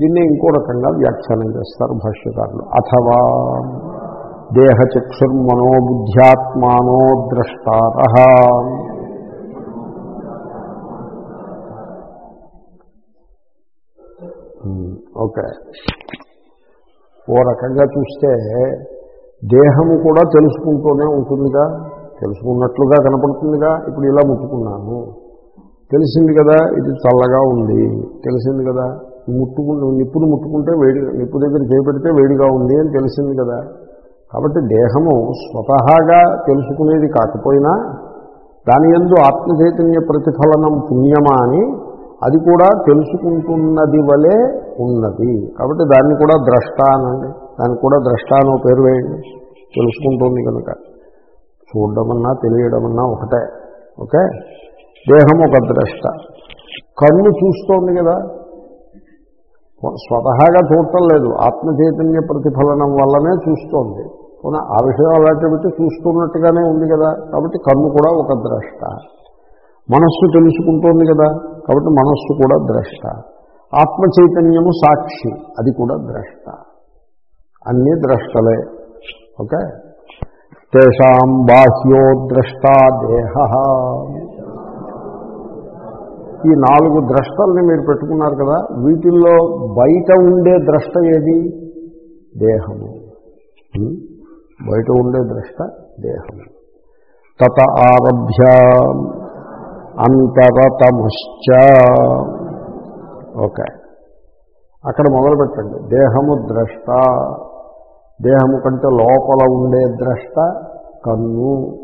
దీన్ని ఇంకో రకంగా వ్యాఖ్యానం చేస్తారు భాష్యకారులు. అథవా దేహచక్షుర్మనోబుద్ధ్యాత్మానో ద్రష్టార. ఓకే. ఓ రకంగా చూస్తే దేహము కూడా తెలుసుకుంటూనే ఉంటుందిగా తెలుసుకున్నట్లుగా కనపడుతుందిగా ఇప్పుడు ఇలా ముట్టుకున్నాను. తెలిసింది కదా ఇది చల్లగా ఉంది. తెలిసింది కదా ముట్టుకు నిప్పును ముట్టుకుంటే వేడి నిప్పు దగ్గర చేపెడితే వేడిగా ఉంది అని తెలిసింది కదా. కాబట్టి దేహము స్వతహాగా తెలుసుకునేది కాకపోయినా దాని ఎందు ఆత్మచైతన్య ప్రతిఫలనం పుణ్యమా అని అది కూడా తెలుసుకుంటున్నది వలె ఉన్నది. కాబట్టి దాన్ని కూడా ద్రష్ట అనండి. దాన్ని కూడా ద్రష్ట అనో పేరు వేయండి. తెలుసుకుంటుంది కనుక. చూడడమన్నా తెలియడమన్నా ఒకటే. ఓకే? దేహం ఒక ద్రష్ట. కన్ను చూస్తోంది కదా. స్వతహాగా చూడటం లేదు. ఆత్మ చైతన్య ప్రతిఫలనం వల్లనే చూస్తోంది. పోనీ ఆ విషయం అలాంటి పెట్టి చూస్తున్నట్టుగానే ఉంది కదా. కాబట్టి కన్ను కూడా ఒక ద్రష్ట. మనస్సు తెలుసుకుంటోంది కదా. కాబట్టి మనస్సు కూడా ద్రష్ట. ఆత్మ చైతన్యము సాక్షి. అది కూడా ద్రష్ట. అన్నీ ద్రష్టలే. ఓకే? తేషాం బాహ్యో ద్రష్ట దేహ. ఈ నాలుగు ద్రష్టల్ని మీరు పెట్టుకున్నారు కదా వీటిల్లో బయట ఉండే ద్రష్ట ఏది? దేహము. బయట ఉండే ద్రష్ట దేహము. తత ఆరభ్య అంతరతమశ్చ. ఓకే. అక్కడ మొదలు పెట్టండి. దేహము ద్రష్ట. దేహము కంటే లోపల ఉండే ద్రష్ట కన్ను.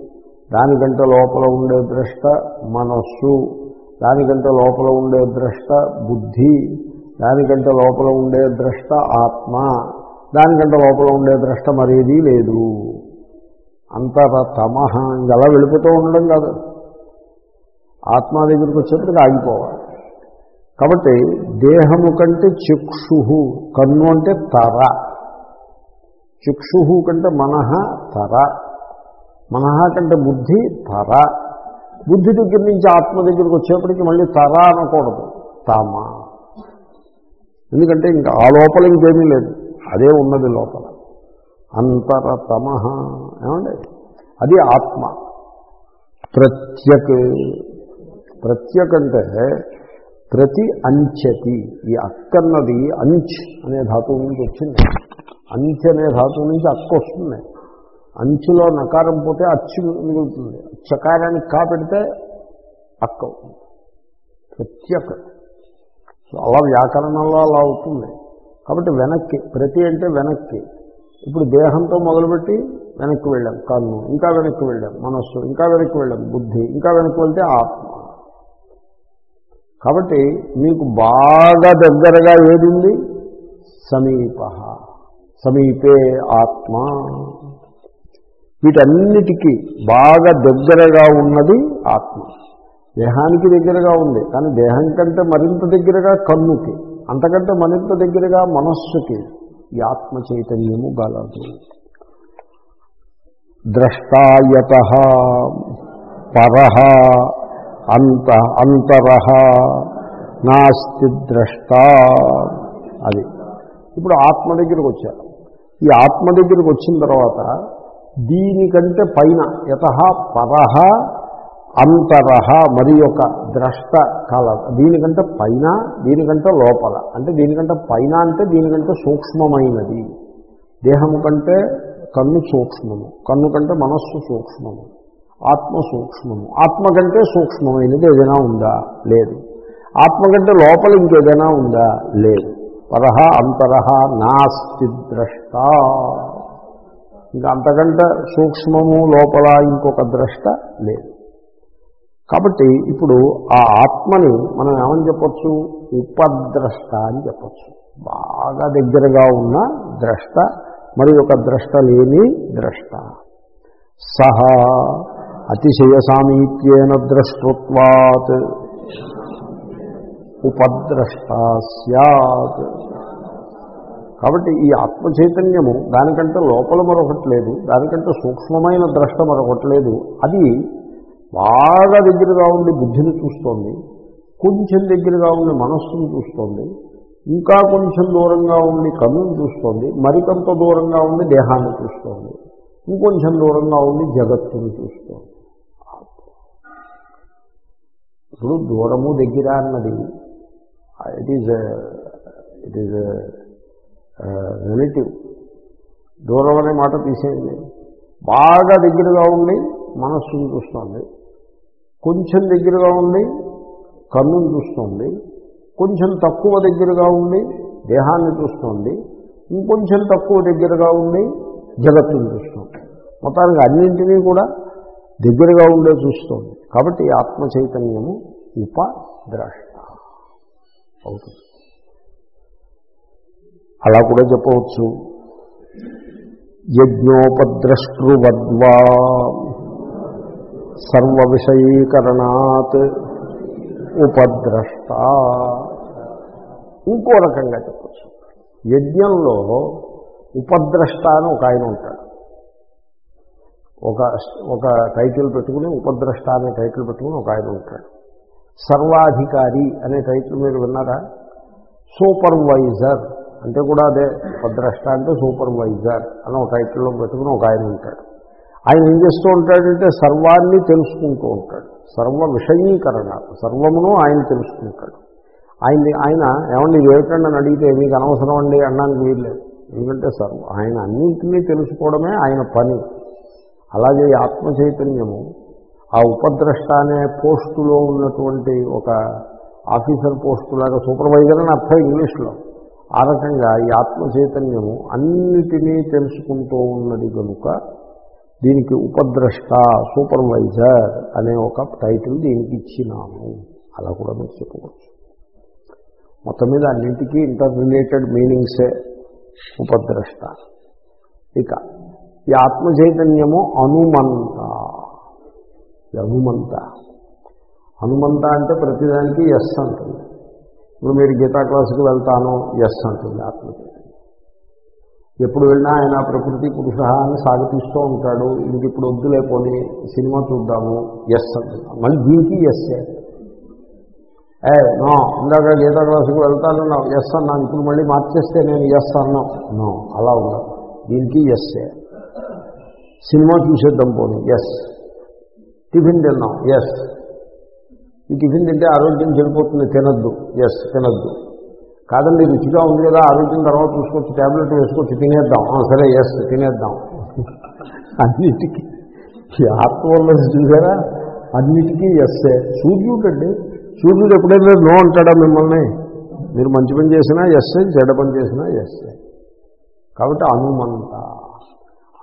దానికంటే లోపల ఉండే ద్రష్ట మనస్సు. దానికంటే లోపల ఉండే ద్రష్ట బుద్ధి దానికంటే లోపల ఉండే ద్రష్ట ఆత్మ దానికంటే లోపల ఉండే ద్రష్ట మరేదీ లేదు. అంతర తమహ అలా వెళ్ళిపోతూ ఉండడం కాదు. ఆత్మ దగ్గరికి వచ్చేప్పటికి ఆగిపోవాలి. కాబట్టి దేహము కంటే చిక్షు కన్ను అంటే తర. చిక్షు కంటే మనహ తర. మనహ కంటే బుద్ధి తర. బుద్ధి దగ్గర నుంచి ఆత్మ దగ్గరికి వచ్చేప్పటికి మళ్ళీ తర అనకూడదు. తామా. ఎందుకంటే ఇంకా ఆ లోపల ఇంకేమీ లేదు. అదే ఉన్నది లోపల. అంతరతమ ఏమండి? అది ఆత్మ. ప్రత్యక్. ప్రత్యక్ అంటే ప్రతి అంచతి ఈ అక్కన్నది అంచ్ అనే ధాతువు నుంచి వచ్చింది. అంచ్ అనే ధాతువు నుంచి అక్క వస్తుంది. అంచులో నకారం పోతే అచ్చు మిగులుతుంది. చకారానికి కా పెడితే అక్క. అవుతుంది అలా వ్యాకరణంలో అలా అవుతుంది. కాబట్టి వెనక్కి ప్రతి అంటే వెనక్కి. ఇప్పుడు దేహంతో మొదలుపెట్టి వెనక్కి వెళ్ళాం కన్ను ఇంకా వెనక్కి వెళ్ళాం మనస్సు ఇంకా వెనక్కి వెళ్ళాం బుద్ధి ఇంకా వెనక్కి వెళ్తే ఆత్మ. కాబట్టి మీకు బాగా దగ్గరగా ఏది ఉంది సమీప. సమీపే ఆత్మ. వీటన్నిటికీ బాగా దగ్గరగా ఉన్నది ఆత్మ. దేహానికి దగ్గరగా ఉంది కానీ దేహం కంటే మరింత దగ్గరగా కన్నుకి అంతకంటే మరింత దగ్గరగా మనస్సుకి ఈ ఆత్మ చైతన్యము గలదు. ద్రష్టాయత పర అంత అంతర నాస్తి ద్రష్ట అది. ఇప్పుడు ఆత్మ దగ్గరకు వచ్చారు. ఈ ఆత్మ దగ్గరకు వచ్చిన తర్వాత దీనికంటే పైన యత పరహ అంతర మరి ఒక ద్రష్ట కల దీనికంటే పైన దీనికంటే లోపల. అంటే దీనికంటే పైన అంటే దీనికంటే సూక్ష్మమైనది. దేహము కంటే కన్ను సూక్ష్మము. కన్ను కంటే మనస్సు సూక్ష్మము. ఆత్మ సూక్ష్మము. ఆత్మ కంటే సూక్ష్మమైనది ఏదైనా ఉందా? లేదు. ఆత్మ కంటే లోపల ఇంకేదైనా ఉందా? లేదు. పరహ అంతరహ నాస్తి ద్రష్ట. ఇంకా అంతకంటే సూక్ష్మము లోపల ఇంకొక ద్రష్ట లేదు. కాబట్టి ఇప్పుడు ఆ ఆత్మని మనం ఏమని చెప్పచ్చు? ఉపద్రష్ట అని చెప్పచ్చు. బాగా దగ్గరగా ఉన్న ద్రష్ట మరి ఒక ద్రష్ట లేని ద్రష్ట. సహ అతిశయ సామీప్యేన ద్రష్టృత్వాత్. ఉపద్రష్ట సత్ కాబట్టి ఈ ఆత్మ చైతన్యము దానికంటే లోపల మరొకటి లేదు దానికంటే సూక్ష్మమైన ద్రష్ట మరొకటి లేదు. అది బాగా దగ్గరగా ఉండి బుద్ధిని చూస్తోంది కొంచెం దగ్గరగా ఉండి మనస్సును చూస్తోంది ఇంకా కొంచెం దూరంగా ఉండి కన్నును చూస్తోంది మరికొంత దూరంగా ఉండి దేహాన్ని చూస్తోంది ఇంకొంచెం దూరంగా ఉండి జగత్తును చూస్తోంది. ఇప్పుడు దూరము దగ్గర అన్నది it is it is relative దూరం అనే మాట తీసేయండి. బాగా దగ్గరగా ఉండి మనస్సును చూస్తుంది. కొంచెం దగ్గరగా ఉండి కన్నును చూస్తుంది. కొంచెం తక్కువ దగ్గరగా ఉండి దేహాన్ని చూస్తుంది. ఇంకొంచెం తక్కువ దగ్గరగా ఉండి జగత్తును చూస్తుంది. మొత్తానికి అన్నింటినీ కూడా దగ్గరగా ఉండే చూస్తుంది. కాబట్టి ఆత్మ చైతన్యము ఉపద్రష్ట. అవుతుంది. అలా కూడా చెప్పవచ్చు. యజ్ఞోపద్రష్టృవద్వా సర్వ విషయీకరణాత్ ఉపద్రష్ట. ఇంకో రకంగా చెప్పచ్చు. యజ్ఞంలో ఉపద్రష్ట అని ఒక ఆయన ఉంటాడు. ఒక ఒక టైటిల్ పెట్టుకుని ఉపద్రష్ట అనే టైటిల్ పెట్టుకుని ఒక ఆయన ఉంటాడు. సర్వాధికారి అనే టైటిల్ మీరు విన్నారా? సూపర్వైజర్. అంటే కూడా అదే ఉపద్రష్ట అంటే సూపర్వైజర్ అని ఒక టైటిల్లో పెట్టుకుని ఒక ఆయన ఉంటాడు. ఆయన ఏం చేస్తూ ఉంటాడంటే సర్వాన్ని తెలుసుకుంటూ ఉంటాడు. సర్వ విషయీకరణ సర్వమును ఆయన తెలుసుకుంటాడు. ఆయన ఆయన ఏమండి ఏమిటండి అని అడిగితే మీకు అనవసరం అండి అన్నానికి వీల్లేదు ఎందుకంటే సర్వ ఆయన అన్నింటినీ తెలుసుకోవడమే ఆయన పని. అలాగే ఈ ఆత్మ చైతన్యము ఆ ఉపద్రష్ట అనే పోస్టులో ఉన్నటువంటి ఒక ఆఫీసర్ పోస్టు లాగా సూపర్వైజర్ అని అర్థం ఇంగ్లీష్లో. ఆ రకంగా ఈ ఆత్మ చైతన్యము అన్నిటినీ తెలుసుకుంటూ ఉన్నది కనుక దీనికి ఉపద్రష్ట సూపర్వైజర్ అనే ఒక టైటిల్ దీనికి ఇచ్చినాము. అలా కూడా మీరు చెప్పుకోవచ్చు. మొత్తం మీద అన్నింటికీ ఇంటర్ రిలేటెడ్ మీనింగ్సే ఉపద్రష్ట. ఇక ఈ ఆత్మ చైతన్యము అనుమంత అనుమంత హనుమంత అంటే ప్రతిదానికి ఎస్ అంటుంది. ఇప్పుడు మీరు గీతా క్లాసుకు వెళ్తాను ఎస్ అంటుంది ఆత్మకి ఎప్పుడు వెళ్ళినా ఆయన ప్రకృతి పురుష అని సాగతిస్తూ ఉంటాడు ఇంక ఇప్పుడు వద్దులేపోని సినిమా చూద్దాము ఎస్ అంటున్నాం మళ్ళీ దీనికి ఎస్ఏ ఏ. నో ఇందాక గీతా క్లాసుకు వెళ్తాను ఎస్ అన్నాను ఇప్పుడు మళ్ళీ మార్చేస్తే నేను ఎస్ అన్నా నో అలా ఉన్నా దీనికి ఎస్ఏ సినిమా చూసేద్దాం పోను ఎస్ టిఫిన్ తిన్నాం ఎస్ ఈ టిఫిన్ తింటే ఆరోగ్యం చెడిపోతుంది తినద్దు. ఎస్ తినద్దు. కాదండి రుచిగా ఉంది కదా ఆరోగ్యం తర్వాత చూసుకొచ్చి ట్యాబ్లెట్ వేసుకొచ్చి తినేద్దాం. సరే ఎస్ తినేద్దాం. అన్నిటికీ. ఈ ఆత్మ చూసారా? అన్నిటికీ ఎస్ఏ సూర్యుడండి. సూర్యుడు ఎప్పుడైనా నో అంటాడా మిమ్మల్ని? మీరు మంచి పని చేసినా ఎస్ఏ చెడ్డ పని చేసినా ఎస్ఏ కాబట్టి హనుమంత.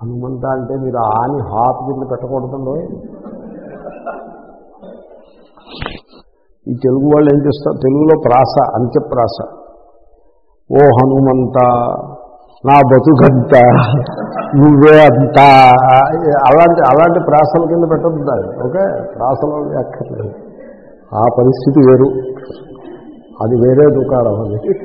హనుమంత అంటే మీరు ఆని హాత్ కింద పెట్టకూడదండి. ఈ తెలుగు వాళ్ళు ఏం చేస్తారు? తెలుగులో ప్రాస అంత్యప్రాస. ఓ హనుమంత నా బతుకంత నువ్వే అంత అలాంటి అలాంటి ప్రాసల కింద పెట్టద్దు దాన్ని ఓకే? ప్రాసలో అక్కర్లేదు. ఆ పరిస్థితి వేరు. అది వేరే దుకాణం అది.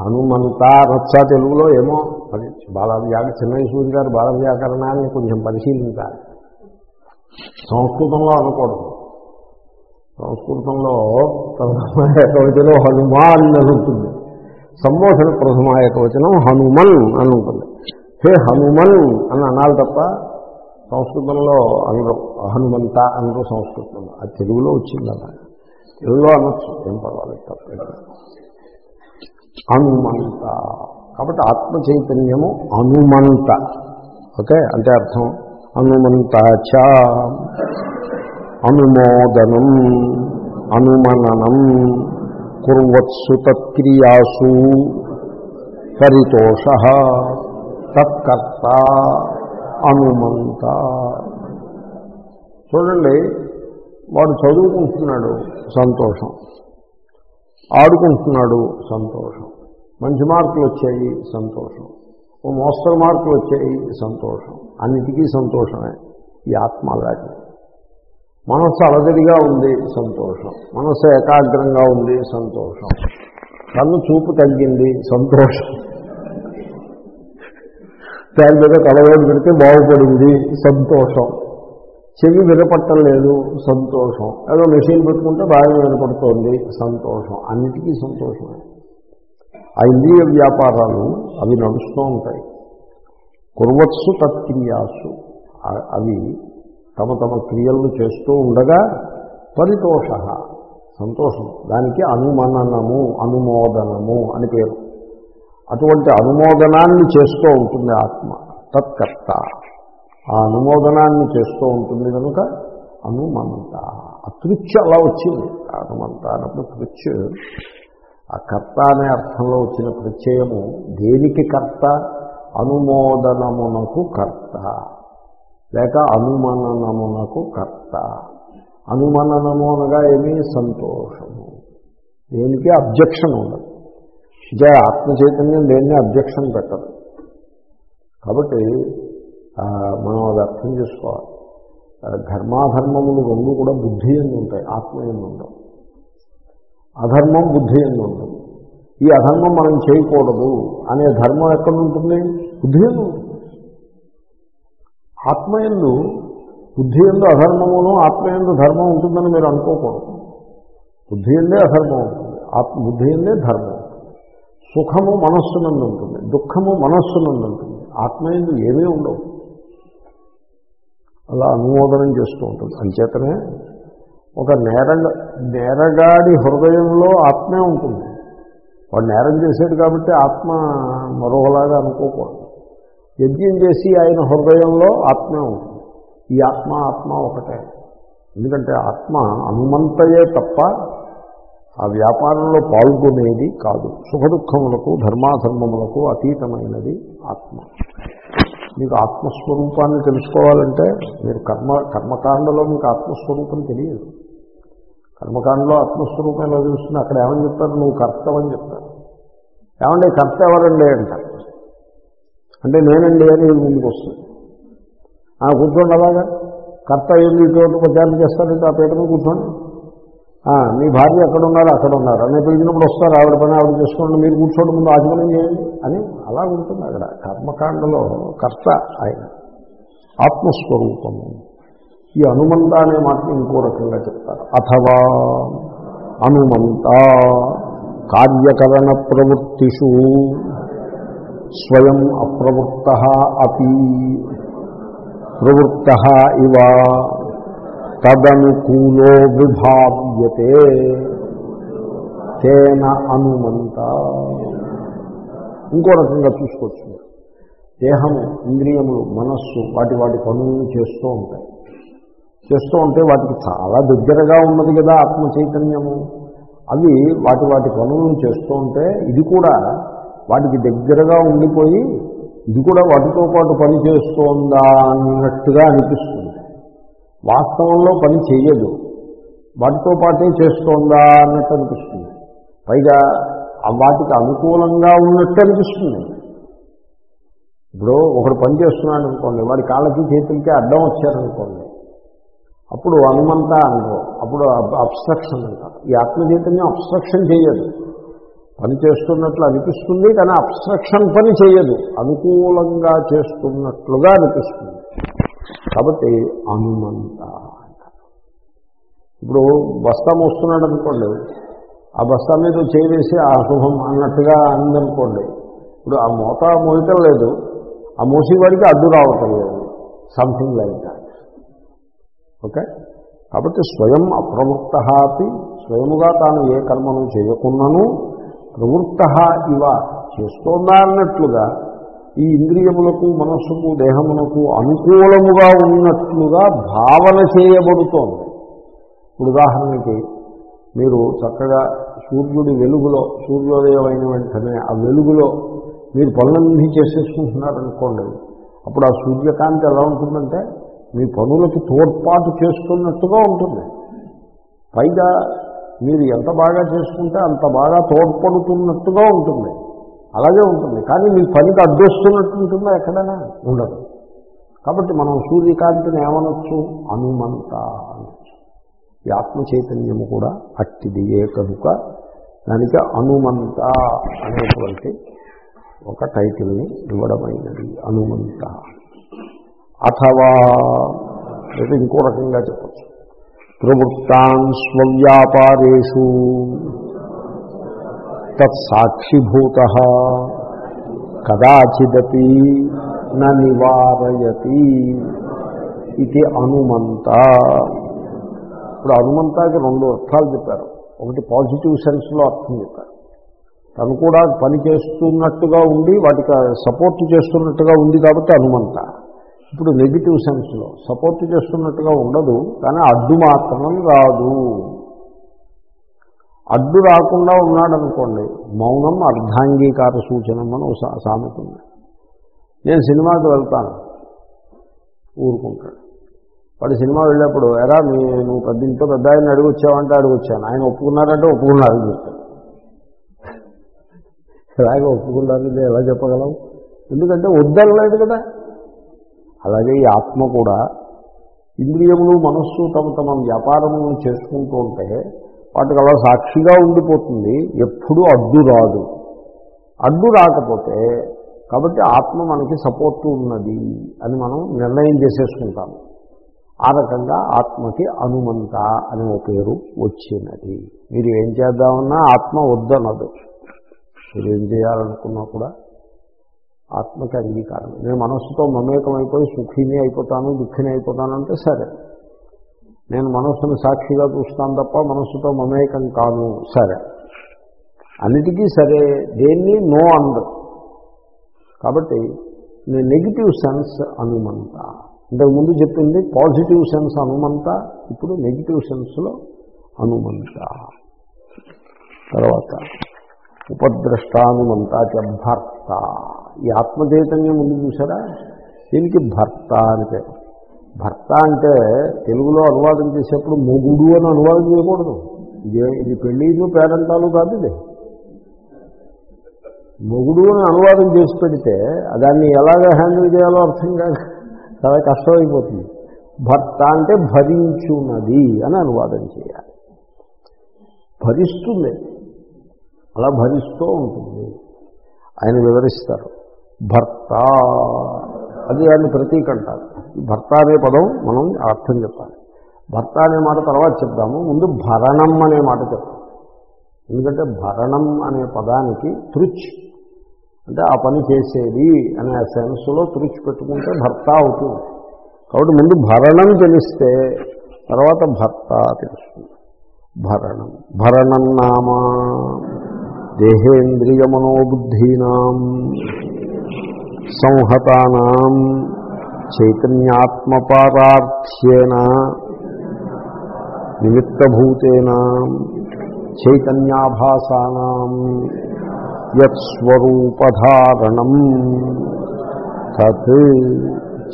హనుమంత రచ్చ తెలుగులో ఏమో అది బాల వ్యాక చిన్నయ్య గారు బాల వ్యాకరణాన్ని కొంచెం పరిశీలించాలి. సంస్కృతంలో అనకూడదు సంస్కృతంలో ప్రథమాయకవచనం హనుమాన్ అని ఉంటుంది. సంబోధన ప్రథమాయకవచనం హనుమన్ అని ఉంటుంది. హే హనుమన్ అని అనాలి తప్ప సంస్కృతంలో అనరు. హనుమంత అనరు సంస్కృతంలో. అది తెలుగులో వచ్చింది అలా. తెలుగులో అనొచ్చు. ఏం పర్వాలేదు తప్పలేదు కాబట్టి ఆత్మ చైతన్యము హనుమంత. ఓకే? అంటే అర్థం? అనుమంత అనుమోదనం అనుమననం కుర్వత్సు తత్క్రియాసు పరితోష తత్కర్త అనుమంత. చూడండి వాడు చదువుకుంటున్నాడు సంతోషం. ఆడుకుంటున్నాడు సంతోషం. మంచి మార్కులు వచ్చాయి సంతోషం. ఓ మోస్తరు మార్కులు వచ్చాయి. సంతోషం. అన్నిటికీ సంతోషమే. ఈ ఆత్మ అలాంటి మనస్సు అలజడిగా ఉంది సంతోషం. మనస్సు ఏకాగ్రంగా ఉంది సంతోషం. కన్ను చూపు తగ్గింది సంతోషం. దాని మీద కలవేలు పెడితే బాగుపడింది సంతోషం. చెవి వినపట్టలేదు సంతోషం. ఏదో మెషిన్ పెట్టుకుంటే బాగా వినపడుతోంది సంతోషం. అన్నిటికీ సంతోషమే. ఆ ఇంద్రియ వ్యాపారాలు అవి నడుస్తూ ఉంటాయి. కుర్వత్సు తత్క్రియాసు అవి తమ తమ క్రియలను చేస్తూ ఉండగా పరితోష సంతోషం. దానికి అనుమననము అనుమోదనము అని పేరు. అటువంటి అనుమోదనాన్ని చేస్తూ ఉంటుంది ఆత్మ తత్కర్త. ఆ అనుమోదనాన్ని చేస్తూ ఉంటుంది కనుక అనుమంత అతృచ్ఛ అలా వచ్చింది. అనుమంత అన్నప్పుడు తృచ్ఛ ఆ కర్త అనే అర్థంలో వచ్చిన ప్రత్యయము దేనికి కర్త? అనుమోదనమునకు కర్త. లేక అనుమననమునకు కర్త. అనుమననము అనగా ఏమీ సంతోషము. దేనికి అబ్జెక్షన్ ఉండదు. అంటే ఆత్మ చైతన్యం దేన్ని అబ్జెక్షన్ పెట్టదు. కాబట్టి మనం అది అర్థం చేసుకోవాలి. ధర్మాధర్మములు రెండు కూడా బుద్ధి ఎందు ఉంటాయి ఆత్మ ఎందు ఉండవు అధర్మం బుద్ధి ఎందు ఉంటుంది. ఈ అధర్మం మనం చేయకూడదు అనే ధర్మం ఎక్కడ ఉంటుంది బుద్ధి ఎందు ఆత్మ ఎందు బుద్ధి ఎందు అధర్మమును ఆత్మయందు ధర్మం ఉంటుందని మీరు అనుకోకూడదు. బుద్ధి ఎందే అధర్మం ఉంటుంది. ఆత్మ బుద్ధి ఎందే ధర్మం సుఖము మనస్సునందు ఉంటుంది. దుఃఖము మనస్సునందు ఉంటుంది. ఆత్మయందు ఏమీ ఉండవు. అలా అనుమోదనం చేస్తూ ఉంటుంది. అంచేతనే ఒక నేరగ నేరగాడి హృదయంలో ఆత్మే ఉంటుంది. వాడు నేరం చేశాడు కాబట్టి ఆత్మ మరొకలాగా అనుకోకూడదు. యజ్ఞం చేసి ఆయన హృదయంలో ఆత్మే ఉంటుంది. ఈ ఆత్మ ఆత్మ ఒకటే. ఎందుకంటే ఆత్మ అనుమంతయే తప్ప ఆ వ్యాపారంలో పాల్గొనేది కాదు. సుఖ దుఃఖములకు ధర్మాధర్మములకు అతీతమైనది ఆత్మ. మీకు ఆత్మస్వరూపాన్ని తెలుసుకోవాలంటే మీరు కర్మ కర్మకాండలో మీకు ఆత్మస్వరూపం తెలియదు. కర్మకాండలో ఆత్మస్వరూపంలో ఎలా అక్కడ ఏమని చెప్తారు? నువ్వు కర్తవని చెప్తారు. ఏమంటే కర్త ఎవరండి అంటారు అంటే నేనండి అని ముందుకు వస్తుంది ఆ కూర్చోండి అలాగా. కర్త ఏంది ఇటువంటి ప్రచారం చేస్తారు ఆ పీట మీద కూర్చోండి. మీ భార్య అక్కడ ఉన్నారు? అక్కడ ఉన్నారు. అని పిలిచినప్పుడు వస్తారు ఆవిడ పని ఆవిడ చేసుకోండి మీరు కూర్చోండి ముందు ఆచమనం చేయండి అని అలా ఉంటుంది అక్కడ. కర్మకాండలో కర్త ఆయన. ఆత్మస్వరూపము. ఈ అనుమంత అనే మాటని ఇంకో రకంగా చెప్తారు. అథవా అనుమంత కార్యకరణ ప్రవృత్తిషు స్వయం అప్రవృత్త అపి ప్రవృత్త ఇవ తదనుకూలో విభావ్యతే తేన అనుమంత ఇంకో రకంగా చూసుకోవచ్చు దేహము ఇంద్రియములు మనస్సు వాటి వాటి పనులను చేస్తూ ఉంటాయి. చేస్తూ ఉంటే వాటికి చాలా దగ్గరగా ఉన్నది కదా ఆత్మ చైతన్యము. అవి వాటి వాటి పనులను చేస్తూ ఉంటే ఇది కూడా వాటికి దగ్గరగా ఉండిపోయి ఇది కూడా వాటితో పాటు పని చేస్తోందా అన్నట్టుగా అనిపిస్తుంది. వాస్తవంలో పని చేయదు వాటితో పాటే చేస్తోందా అన్నట్టు అనిపిస్తుంది. పైగా ఆ వాటికి అనుకూలంగా ఉన్నట్టు అనిపిస్తుంది. ఇప్పుడు ఒకడు పని చేస్తున్నాడు అనుకోండి వాడి కాళ్ళకి చేతులకి అడ్డం వచ్చారనుకోండి అప్పుడు అనుమంతా అనరు అప్పుడు అబ్స్ట్రక్షన్ అంటారు. ఈ ఆత్మ చైతన్యం అబ్స్ట్రక్షన్ చేయదు. పని చేస్తున్నట్లు అనిపిస్తుంది కానీ అబ్స్ట్రక్షన్ పని చేయదు. అనుకూలంగా చేస్తున్నట్లుగా అనిపిస్తుంది. కాబట్టి అనుమంత ఇప్పుడు బస్తా మోస్తున్నాడు అనుకోండి. ఆ బస్తా మీద చేవేసి ఆ శుభం అన్నట్టుగా అందనుకోండి ఇప్పుడు ఆ మోత మోయటం లేదు. ఆ మోసేవాడికి అడ్డు రావటం లేదు. Something like that okay? కాబట్టి స్వయం అప్రవృత్త అపి స్వయముగా తాను ఏ కర్మను చేయకున్నను ప్రవృత్త ఇవ చేస్తోందా అన్నట్లుగా ఈ ఇంద్రియములకు మనస్సుకు దేహమునకు అనుకూలముగా ఉన్నట్లుగా భావన చేయబడుతోంది. ఇప్పుడు ఉదాహరణకి మీరు చక్కగా సూర్యుడి వెలుగులో సూర్యోదయం అయిన వెంటనే ఆ వెలుగులో మీరు పనులన్నీ చేసేసుకుంటున్నారనుకోండి అప్పుడు ఆ సూర్యకాంతి ఎలా ఉంటుందంటే మీ పనులకు తోడ్పాటు చేస్తున్నట్టుగా ఉంటుంది. పైగా మీరు ఎంత బాగా చేసుకుంటే అంత బాగా తోడ్పడుతున్నట్టుగా ఉంటుంది. అలాగే ఉంటుంది. కానీ మీ పనికి అడ్డొస్తున్నట్టు ఉంటుందా ఎక్కడైనా? ఉండదు. కాబట్టి మనం సూర్యకాంతిని ఏమనొచ్చు? అనుమంత అనొచ్చు. ఈ ఆత్మ చైతన్యము కూడా అట్టిదియే కనుక దానికి అనుమంత అనేటువంటి ఒక టైటిల్ని ఇవ్వడమైనది. అనుమంత అథవా లేదా ఇంకో రకంగా చెప్పచ్చు. ప్రవృత్తాన్ స్వవ్యాపారేషు. తత్సాక్షిభూత. కదాచిదపి న నివారయతి ఇది అనుమంత. ఇప్పుడు అనుమంతాకి రెండు అర్థాలు చెప్పారు. ఒకటి పాజిటివ్ సెన్స్లో అర్థం చెప్పారు. తను కూడా పని చేస్తున్నట్టుగా ఉండి వాటికి సపోర్ట్ చేస్తున్నట్టుగా ఉంది కాబట్టి అనుమంత. ఇప్పుడు నెగిటివ్ సెన్స్లో సపోర్ట్ చేస్తున్నట్టుగా ఉండదు కానీ అడ్డు మాత్రం రాదు. అడ్డు రాకుండా ఉన్నాడనుకోండి మౌనం అర్ధాంగీకార సూచనం అని సామెతుంది సా- నేను సినిమాకి వెళ్తాను ఊరుకుంటాడు. వాడు సినిమా వెళ్ళేప్పుడు ఎరా మీ నువ్వు పెద్ద ఇంట్లో పెద్ద ఆయన అడిగి వచ్చావంటే అడిగి వచ్చాను ఆయన ఒప్పుకున్నారంటే ఒప్పుకున్నారు. చెప్తాను చెప్తాడు ఒప్పుకున్నారు ఎలా చెప్పగలం? ఎందుకంటే వద్దనలేదు కదా. అలాగే ఈ ఆత్మ కూడా ఇంద్రియములు మనస్సు తమ తమ వ్యాపారములను చేసుకుంటూ ఉంటే వాటికి అలా సాక్షిగా ఉండిపోతుంది. ఎప్పుడూ అడ్డు రాదు. అడ్డు రాకపోతే కాబట్టి ఆత్మ మనకి సపోర్ట్ ఉన్నది అని మనం నిర్ణయం చేసేసుకుంటాము. ఆ రకంగా ఆత్మకి అనుమంత అనే పేరు వచ్చినది. మీరు ఏం చేద్దామన్నా ఆత్మ వద్దనదు మీరు ఏం చేయాలనుకున్నా కూడా ఆత్మకి అంగీకారం. నేను మనస్సుతో మమేకం అయిపోయి సుఖిని అయిపోతాను దుఃఖిని అయిపోతాను అంటే సరే. నేను మనస్సును సాక్షిగా చూస్తాను తప్ప మనస్సుతో మమేకం కాను సరే. అన్నిటికీ సరే దేన్ని? No and. కాబట్టి నేను నెగిటివ్ సెన్స్ అనుమంత. ఇంతకు ముందు చెప్పింది పాజిటివ్ సెన్స్ అనుమంత ఇప్పుడు నెగిటివ్ సెన్స్లో అనుమంత. తర్వాత ఉపద్రష్టానుమంత చ భర్త. ఈ ఆత్మచైతన్యం ఉంది చూసారా దీనికి భర్త అని పేరు. భర్త అంటే తెలుగులో అనువాదం చేసేప్పుడు మొగుడు అని అనువాదం చేయకూడదు. ఇదే ఇది పెళ్ళిళ్ళు పేరంటాలు కాదు ఇది. మొగుడు అని అనువాదం చేసి పెడితే దాన్ని ఎలాగ హ్యాండిల్ చేయాలో అర్థం కాదు. చాలా కష్టమైపోతుంది. భర్త అంటే భరించున్నది అని అనువాదం చేయాలి. భరిస్తుంది. అలా భరిస్తూ ఉంటుంది. ఆయన వివరిస్తారు. భర్త. అది దాన్ని ప్రతీక అంటారు. ఈ భర్త అనే పదం మనం అర్థం చెప్పాలి. భర్త అనే మాట తర్వాత చెప్దాము. ముందు భరణం అనే మాట చెప్తాం ఎందుకంటే భరణం అనే పదానికి తృచ్ అంటే ఆ పని చేసేది అనే సెన్స్లో తృచ్ పెట్టుకుంటే భర్త అవుతుంది. కాబట్టి ముందు భరణం తెలిస్తే తర్వాత భర్త తెలుస్తుంది. భరణం. భరణం నామా దేహేంద్రియమనోబుద్ధీనాం సంహతానాం చైతన్యాత్మపారార్థ్యేన నిమిత్తభూతేన చైతన్యాభాసానాం యత్స్వరూపధారణం తత్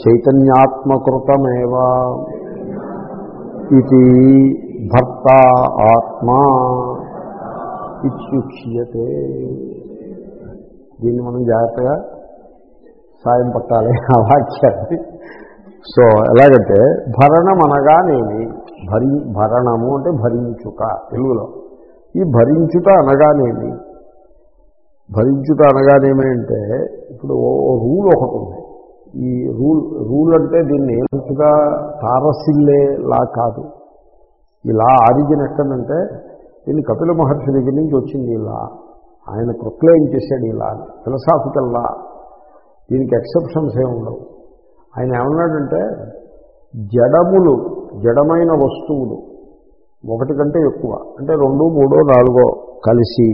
చైతన్యాత్మకృతమేవ ఇది భర్త ఆత్మా ఇత్యుచ్యతే. దీన్ని మనం జాగ్రత్తగా సాయం పట్టాలి ఆ వాక్యాన్ని. సో ఎలాగంటే భరణం అనగానేమి భరి భరణము అంటే భరించుట తెలుగులో. ఈ భరించుట అనగానేమి? భరించుట అనగానేమి అంటే ఇప్పుడు ఓ రూల్ ఒకటి ఉంది. ఈ రూల్ రూల్ అంటే దీన్ని ఏమంటుగా తారసిల్లే లా కాదు. ఇలా ఆరిజిన్ ఎక్కడంటే దీన్ని కపిల మహర్షి దగ్గర నుంచి వచ్చింది ఇలా ఆయన ప్రొక్లెయిమ్ చేశాడు ఇలా ఫిలసాఫికల్ లా. దీనికి ఎక్సెప్షన్స్ ఏమి ఉండవు. ఆయన ఏమన్నాడంటే జడములు జడమైన వస్తువులు ఒకటి కంటే ఎక్కువ. అంటే రెండు మూడో నాలుగో కలిసి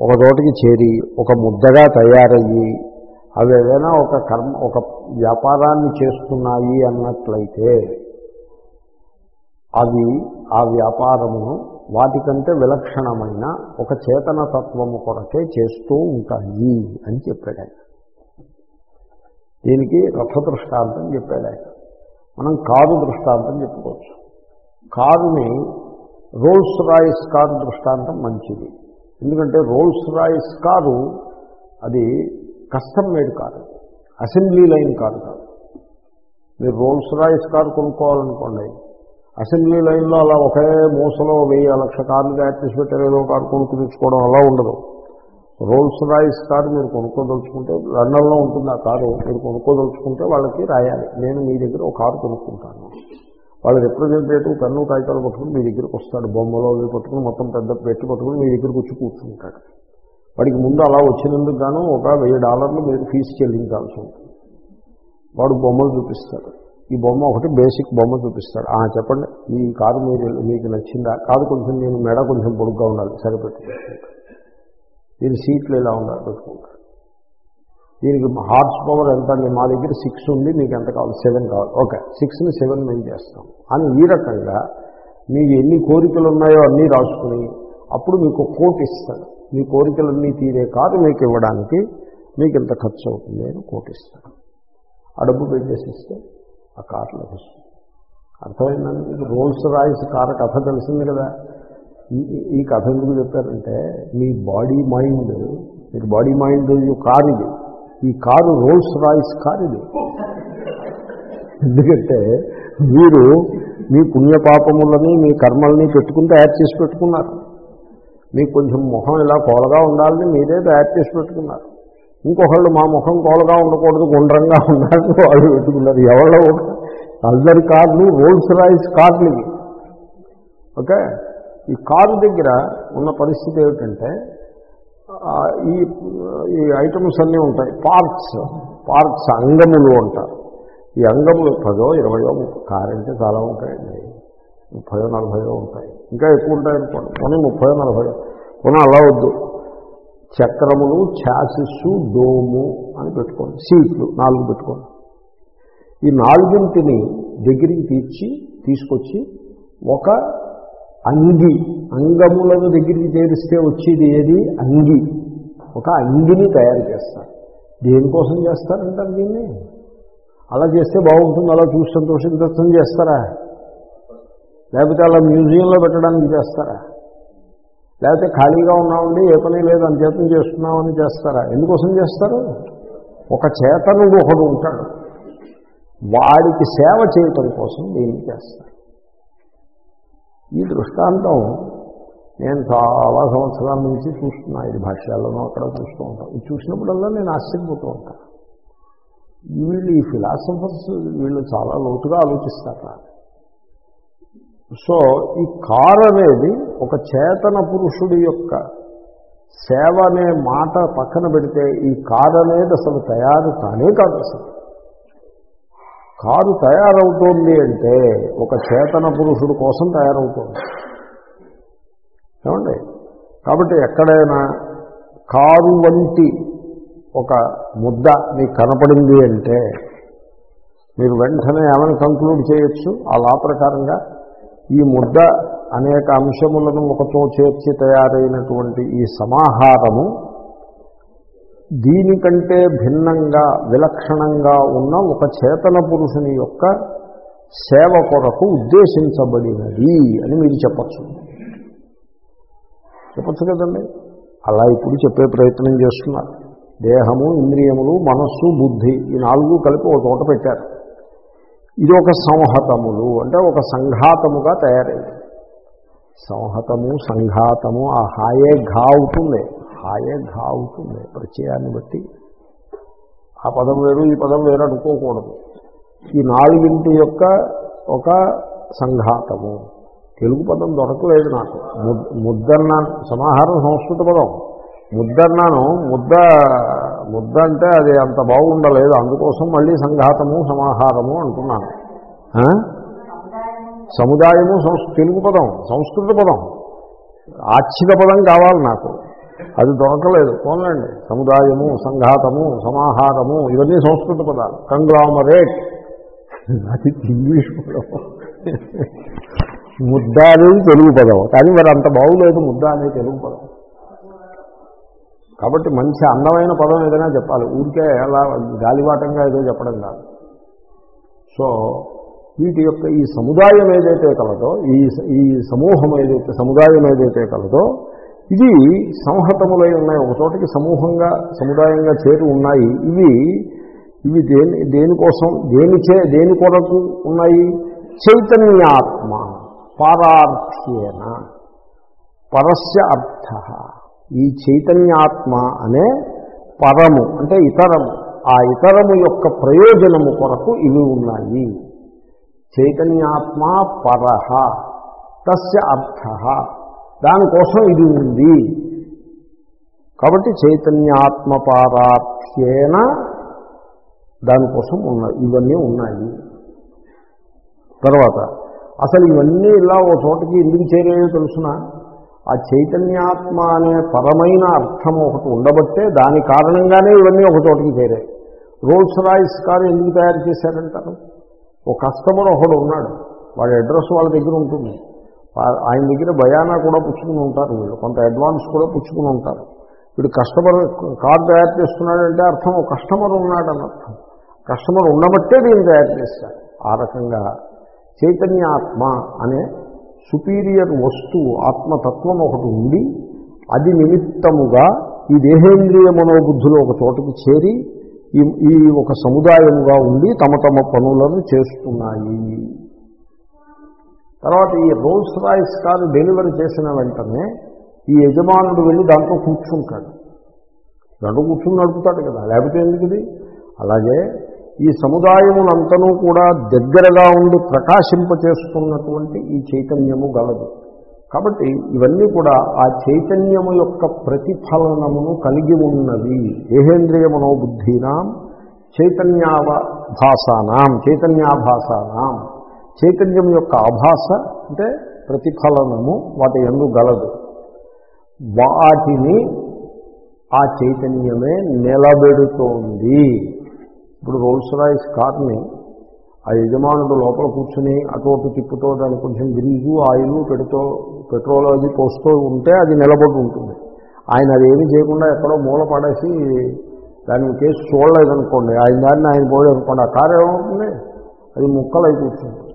ఒక చోటికి చేరి ఒక ముద్దగా తయారయ్యి అవి ఏదైనా ఒక కర్మ ఒక వ్యాపారాన్ని చేస్తున్నాయి అన్నట్లయితే అవి ఆ వ్యాపారమును వాటికంటే విలక్షణమైన ఒక చేతన తత్వము కొరకే చేస్తూ ఉంటాయి అని చెప్పాడు ఆయన. దీనికి రథ దృష్టాంతం చెప్పాడు ఆయన. మనం కారు దృష్టాంతం చెప్పుకోవచ్చు. కారుని రోల్స్ రాయిస్ కారు దృష్టాంతం మంచిది. ఎందుకంటే రోల్స్ రాయిస్ కారు అది custom made car. Assembly line car కాదు. మీరు రోల్స్ రాయిస్ కారు కొనుక్కోవాలనుకోండి అసెంబ్లీ లైన్లో అలా ఒకే మూసలో వెయ్యి లక్ష కార్లు తయారు చేసి పెట్టారు ఏదో కారు కొనుక్కు తెచ్చుకోవడం అలా ఉండదు. రోల్స్ రాయిస్ కారు మీరు కొనుక్కోదలుచుకుంటే లండన్లో ఉంటుంది ఆ కారు మీరు కొనుక్కోదలుచుకుంటే వాళ్ళకి రాయాలి. నేను మీ దగ్గర ఒక కారు కొనుక్కుంటాను. వాళ్ళ రిప్రజెంటేటివ్ పెన్ను కాగితాలు పట్టుకుని మీ దగ్గరికి వస్తాడు. బొమ్మలో పట్టుకుని మొత్తం పెద్ద పెట్టి పట్టుకుని మీ దగ్గరికి వచ్చి కూర్చుంటాడు. వాడికి ముందు అలా వచ్చినందుకు గాను ఒక వెయ్యి డాలర్లు మీరు ఫీజు చెల్లించాల్సి ఉంటుంది. వాడు బొమ్మలు చూపిస్తాడు. ఈ బొమ్మ ఒకటి బేసిక్ బొమ్మ చూపిస్తాడు. ఆ చెప్పండి. ఈ కారు మీరు మీకు నచ్చిందా? కాదు కొంచెం నేను మెడ కొంచెం పొడుగ్గా ఉండాలి. సరిపెట్టుకుంటాడు దీని సీట్లు ఇలా ఉండాలి పెట్టుకుంటారు. దీనికి హార్స్ పవర్ ఎంత అండి? మా దగ్గర సిక్స్ ఉంది మీకు ఎంత కావాలి? సెవెన్ కావాలి. ఓకే సిక్స్ని సెవెన్ మేము చేస్తాం. అని ఈ రకంగా మీకు ఎన్ని కోరికలు ఉన్నాయో అన్నీ రాసుకుని అప్పుడు మీకు కోట్ ఇస్తాడు. మీ కోరికలన్నీ తీరే కారు మీకు ఇవ్వడానికి మీకు ఇంత ఖర్చు అవుతుంది అని కోట్ ఇస్తాడు. ఆ డబ్బు పెట్టేసి ఇస్తే ఆ కారు లభిస్తుంది. అర్థమైందండి? మీకు రోల్స్ రాయిస్ కారు కథ తెలిసింది కదా. ఈ- ఈ కథ ఎందుకు చెప్పారంటే మీ బాడీ మైండ్ మీరు బాడీ మైండ్ కారు ఇది. ఈ కారు రోల్స్ రాయిస్ కారు ఇది. ఎందుకంటే మీరు మీ పుణ్యపాపములని మీ కర్మల్ని పెట్టుకుని తయారు చేసి పెట్టుకున్నారు. మీకు కొంచెం ముఖం ఇలా కోలగా ఉండాలని మీరే తయారు చేసి పెట్టుకున్నారు. ఇంకొకళ్ళు మా ముఖం కోలగా ఉండకూడదు గుండ్రంగా ఉండాలని వాళ్ళు పెట్టుకున్నారు. ఎవరో ఒక అందరి కార్లు రోల్స్ రాయిస్ కార్లు ఓకే? ఈ కారు దగ్గర ఉన్న పరిస్థితి ఏమిటంటే ఈ ఈ ఐటమ్స్ అన్నీ ఉంటాయి. పార్ట్స్ పార్ట్స్ అంగములు అంటారు ఈ అంగములు పదో ఇరవయో కారంటే కారు అంటే చాలా ఉంటాయండి. ముప్పయో నలభయో ఉంటాయి. ఇంకా ఎక్కువ ఉంటాయి అనుకోండి. కొన్ని ముప్పయో నలభయో. కొన్ని అలా వద్దు. చక్రములు ఛాసిస్సు డోము అని పెట్టుకోండి. సీట్లు నాలుగు పెట్టుకోండి. ఈ నాలుగింటిని దగ్గరికి తీర్చి తీసుకొచ్చి ఒక అంగి. అంగములను దగ్గరికి చేరిస్తే వచ్చేది ఏది? అంగి. ఒక అంగిని తయారు చేస్తారు. దేనికోసం చేస్తారంటారు దీన్ని? అలా చేస్తే బాగుంటుంది అలా చూసి సంతోషించడం చేస్తారా? లేకపోతే అలా మ్యూజియంలో పెట్టడానికి చేస్తారా? లేకపోతే ఖాళీగా ఉన్నామండి ఏ పని లేదు అంచేతం చేస్తున్నామని చేస్తారా? ఎందుకోసం చేస్తారు? ఒక చేతనుడు ఒకడు ఉంటాడు. వాడికి సేవ చేయటం కోసం దీన్ని చేస్తారు. ఈ దృష్టాంతం నేను చాలా సంవత్సరాల నుంచి చూస్తున్నా. ఇది భాష్యాల్లోనూ అక్కడ చూస్తూ ఉంటాను ఇది చూసినప్పుడల్లా నేను ఆశ్చర్యపోతూ ఉంటాను వీళ్ళు ఈ ఫిలాసఫర్స్ వీళ్ళు చాలా లోతుగా ఆలోచిస్తారు? సో ఈ కార్ అనేది ఒక చేతన పురుషుడి యొక్క సేవ అనే మాట పక్కన పెడితే ఈ కారు అనేది అసలు తయారు కానే కాదు అసలు. కారు తయారవుతోంది అంటే ఒక చేతన పురుషుడు కోసం తయారవుతోంది. ఏమండి? కాబట్టి ఎక్కడైనా కారు వంటి ఒక ముద్ద మీకు కనపడింది అంటే మీరు వెంటనే ఏమైనా కంక్లూడ్ చేయొచ్చు. ఆ లా ప్రకారంగా ఈ ముద్ద అనేక అంశములను ఒకతో చేర్చి తయారైనటువంటి ఈ సమాహారము దీనికంటే భిన్నంగా విలక్షణంగా ఉన్న ఒక చేతన పురుషుని యొక్క సేవ కొరకు ఉద్దేశించబడినది అని మీరు చెప్పచ్చు. చెప్పచ్చు కదండి? అలా ఇప్పుడు చెప్పే ప్రయత్నం చేస్తున్నారు. దేహము ఇంద్రియములు మనస్సు బుద్ధి ఈ నాలుగు కలిపి ఒక చోట పెట్టారు. ఇది ఒక సంహతములు అంటే ఒక సంఘాతముగా తయారైంది. సంహతము సంఘాతము ఆ హాయే ఘా అవుతుంది. హాయే ఘా అవుతుంది ప్రత్యయాన్ని బట్టి. ఆ పదం వేరు ఈ పదం వేరు అనుకోకూడదు. ఈ నాలుగింటి యొక్క ఒక సంఘాతము. తెలుగు పదం దొరకలేదు నాకు. ముద్- ముద్దన్నాను సమాహారం సంస్కృత పదం. ముద్దన్నాను ముద్ద ముద్ద అంటే అది అంత బాగుండలేదు. అందుకోసం మళ్ళీ సంఘాతము సమాహారము అంటున్నాను. సముదాయము సంస్ తెలుగు పదం సంస్కృత పదం. ఆచ్ఛిక పదం కావాలి నాకు. అది దొరకలేదు. పోన్లండి. సముదాయము సంఘాతము సమాహారము ఇవన్నీ సంస్కృత పదాలు. కంగ్లామరేట్. అది ఇంగ్లీష్ పదం. ముద్ద అనేది తెలుగు పదం. కానీ మరి అంత బాగులేదు ముద్ద అనేది తెలుగు పదం. కాబట్టి మంచి అందమైన పదం ఏదైనా చెప్పాలి. ఊరికే అలా గాలివాటంగా ఏదో చెప్పడం కాదు. సో వీటి యొక్క ఈ సముదాయం ఏదైతే కలదో ఈ ఈ సమూహం ఏదైతే సముదాయం ఏదైతే కలదో ఇది సంహతములై ఉన్నాయి. ఒక చోటకి సమూహంగా సముదాయంగా చేరి ఉన్నాయి. ఇవి ఇవి దేని దేనికోసం దేనిచే దేని కొరకు ఉన్నాయి? చైతన్యాత్మ పారార్థ్యేన పరస్య అర్థ. ఈ చైతన్యాత్మ అనే పరము అంటే ఇతరము ఆ ఇతరము యొక్క ప్రయోజనము కొరకు ఇవి ఉన్నాయి. చైతన్యాత్మ పర తస్య అర్థ. దానికోసం ఇది ఉంది. కాబట్టి చైతన్యాత్మ పారార్థ్యేన దానికోసం ఉన్నాయి ఇవన్నీ ఉన్నాయి. తర్వాత అసలు ఇవన్నీ ఇలా ఓ చోటకి ఎందుకు చేరేయో తెలుసిన? ఆ చైతన్యాత్మ అనే పరమైన అర్థం ఒకటి ఉండబట్టే దాని కారణంగానే ఇవన్నీ ఒక చోటకి చేరాయి. రోల్స్ రాయిస్ కారు ఎందుకు తయారు చేశారంటారు? ఒక కస్టమర్ ఒకడు ఉన్నాడు వాడి అడ్రస్ వాళ్ళ దగ్గర ఉంటుంది. ఆయన దగ్గర బయానా కూడా పుచ్చుకుని ఉంటారు వీళ్ళు. కొంత అడ్వాన్స్ కూడా పుచ్చుకుని ఉంటారు. వీడు కస్టమర్ కార్ తయారు చేస్తున్నాడంటే అర్థం ఒక కస్టమర్ ఉన్నాడని అర్థం కస్టమర్ ఉండబట్టే దీన్ని తయారు చేస్తారు. ఆ రకంగా చైతన్య ఆత్మ అనే సుపీరియర్ వస్తువు ఆత్మతత్వం ఒకటి ఉంది అది నిమిత్తముగా ఈ దేహేంద్రియ మనోబుద్ధులు ఒక చోటకి చేరి ఈ ఈ ఒక సముదాయముగా ఉండి తమ తమ పనులను చేస్తున్నాయి. తర్వాత ఈ రోల్స్ రాయిస్ కారు డెలివరీ చేసిన వెంటనే ఈ యజమానుడు వెళ్ళి దాంట్లో కూర్చుంటాడు. దాంట్లో కూర్చుని నడుపుతాడు కదా లేకపోతే ఎందుకు ఇది అలాగే ఈ సముదాయములంతనూ కూడా దగ్గరగా ఉండి ప్రకాశింపచేస్తున్నటువంటి ఈ చైతన్యము గలదు. కాబట్టి ఇవన్నీ కూడా ఆ చైతన్యము యొక్క ప్రతిఫలనమును కలిగి ఉన్నది దేహేంద్రియ మనోబుద్ధీనాం చైతన్యాభాసానాం చైతన్యాభాసానాం. చైతన్యం యొక్క ఆభాస అంటే ప్రతిఫలనము వాటి ఎందు గలదు. వాటిని ఆ చైతన్యమే నిలబెడుతోంది. ఇప్పుడు రోల్స్ రాయిస్ కార్ని ఆ యజమానుడు లోపల కూర్చుని అటు అటు తిప్పుతో దానికి కొంచెం గ్రీజు ఆయిల్ పెడుతో పెట్రోల్ అది పోస్తూ ఉంటే అది నిలబడి ఉంటుంది. ఆయన అదేమీ చేయకుండా ఎక్కడో మూల పడేసి దాని కేసు చూడలేదనుకోండి. ఆయన దాన్ని ఆయన పోలేదనుకోండి. అనుకోండి ఆ కారు ఏమవుతుంది? అది ముక్కలై కూర్చుంటుంది.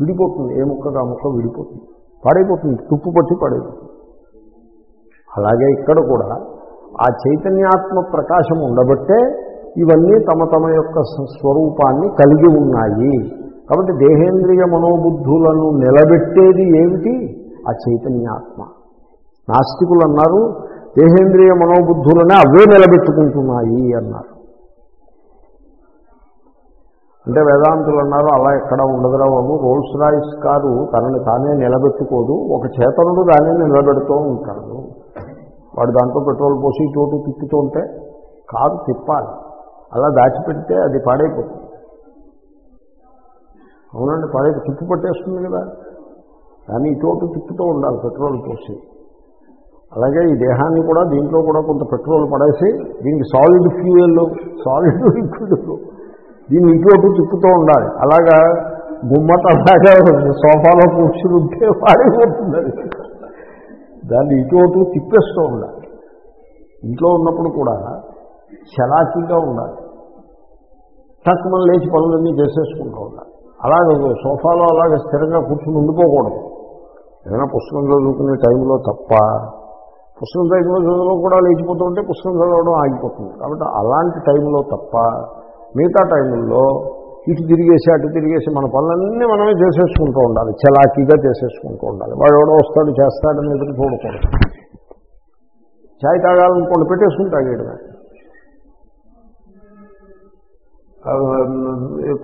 విడిపోతుంది. ఏ ముక్కగా ముక్క విడిపోతుంది. పడైపోతుంది. తుప్పు పట్టి పడైపోతుంది. అలాగే ఇక్కడ కూడా ఆ చైతన్యాత్మ ప్రకాశం ఉండబట్టే ఇవన్నీ తమ తమ యొక్క స్వరూపాన్ని కలిగి ఉన్నాయి. కాబట్టి దేహేంద్రియ మనోబుద్ధులను నిలబెట్టేది ఏమిటి? ఆ చైతన్యాత్మ. నాస్తికులు అన్నారు దేహేంద్రియ మనోబుద్ధులనే అవే నిలబెట్టుకుంటున్నాయి అన్నారు. అంటే వేదాంతులు అన్నారు అలా ఎక్కడ ఉండదురా బాబు రోల్స్ రాయిస్ కారు తనని తానే నిలబెట్టుకోదు ఒక చేతనుడు దాన్ని నిలబెడుతూ ఉంటాడు. వాడు దాంట్లో పెట్రోల్ పోసి చోటు తిప్పుతూ ఉంటే కారు తిప్పాలి. అలా దాచిపెడితే అది పాడైపోతుంది. అవునండి పాడై తిప్పు పట్టేస్తుంది కదా. దాన్ని ఈ చోటు తిప్పుతూ ఉండాలి పెట్రోల్ పోసి. అలాగే ఈ దేహాన్ని కూడా దీంట్లో కూడా కొంత పెట్రోల్ పడేసి దీనికి సాలిడ్ ఫ్యూయల్ సాలిడ్ లిక్విడ్ దీన్ని ఇటు తిప్పుతూ ఉండాలి. అలాగా గుమ్మటలాగా సోఫాలో కూర్చుని ఉంటే పాడైపోతుంది దాన్ని ఇటు తిప్పేస్తూ ఉండాలి. ఇంట్లో ఉన్నప్పుడు కూడా చలాకీగా ఉండాలి. టక్ మనం లేచి పనులన్నీ చేసేసుకుంటూ ఉండాలి. అలాగే సోఫాలో అలాగే స్థిరంగా కూర్చుని ఉండిపోకూడదు. ఏదైనా పుస్తకం చదువుకునే టైంలో తప్ప పుస్తకం చదివిన చదువులో కూడా లేచిపోతూ ఉంటే పుస్తకం చదవడం ఆగిపోతుంది. కాబట్టి అలాంటి టైంలో తప్ప మిగతా టైంలో ఇటు తిరిగేసి అటు తిరిగేసి మన పనులన్నీ మనమే చేసేసుకుంటూ ఉండాలి. చలాకీగా చేసేసుకుంటూ ఉండాలి. వాడు ఎవడో వస్తాడు చేస్తాడని ఎదురు చూడకూడదు. చాయ్ తాగాలనుకోండి పెట్టేసుకుని తాగేయడమే.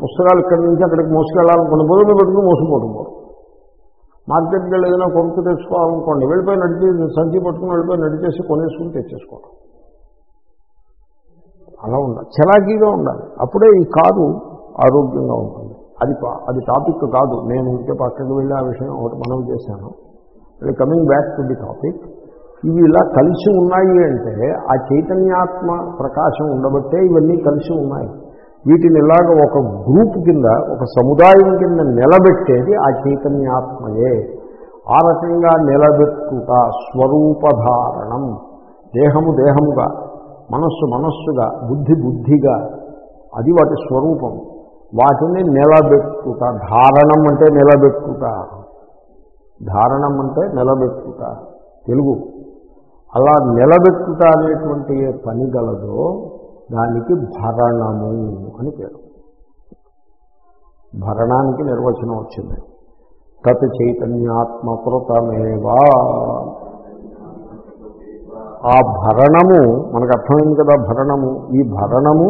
పుస్తకాలు ఇక్కడి నుంచి అక్కడికి మోసుకెళ్ళాలనుకోండి బదులు పెట్టుకుని మోసుకుపోవడం పోరు మార్కెట్కి వెళ్ళి ఏదైనా కొనుక్కు తెచ్చుకోవాలనుకోండి వెళ్ళిపోయి నడిచి సంచి పట్టుకుని వెళ్ళిపోయి నడిచేసి కొనేసుకుని తెచ్చేసుకోవడం అలా ఉండాలి. చలాకీగా ఉండాలి. అప్పుడే ఈ కారు ఆరోగ్యంగా ఉంటుంది. అది పా- అది టాపిక్ కాదు. నేను ఇంకే పక్కకు వెళ్ళి ఆ విషయం ఒకటి మనం చేశాను. Coming back to the topic ఇవి ఇలా కలిసి ఉన్నాయి అంటే ఆ చైతన్యాత్మ ప్రకాశం ఉండబట్టే ఇవన్నీ కలిసి ఉన్నాయి. వీటిని ఇలాగ ఒక గ్రూప్ కింద ఒక సముదాయం కింద నిలబెట్టేది ఆ చైతన్యాత్మయే. ఆ రకంగా నిలబెట్టుట స్వరూపధారణం. దేహము దేహముగా మనస్సు మనస్సుగా బుద్ధి బుద్ధిగా అది వాటి స్వరూపం. వాటిని నిలబెట్టుట ధారణం అంటే నిలబెట్టుట. ధారణం అంటే నిలబెట్టుట. తెలుగు. అలా నిలబెట్టుట అనేటువంటి ఏ పని గలదో దానికి భరణము అని పేరు. భరణానికి నిర్వచనం వచ్చింది. తత్ చైతన్యాత్మకృతమేవా. ఆ భరణము మనకు అర్థమైంది కదా భరణము ఈ భరణము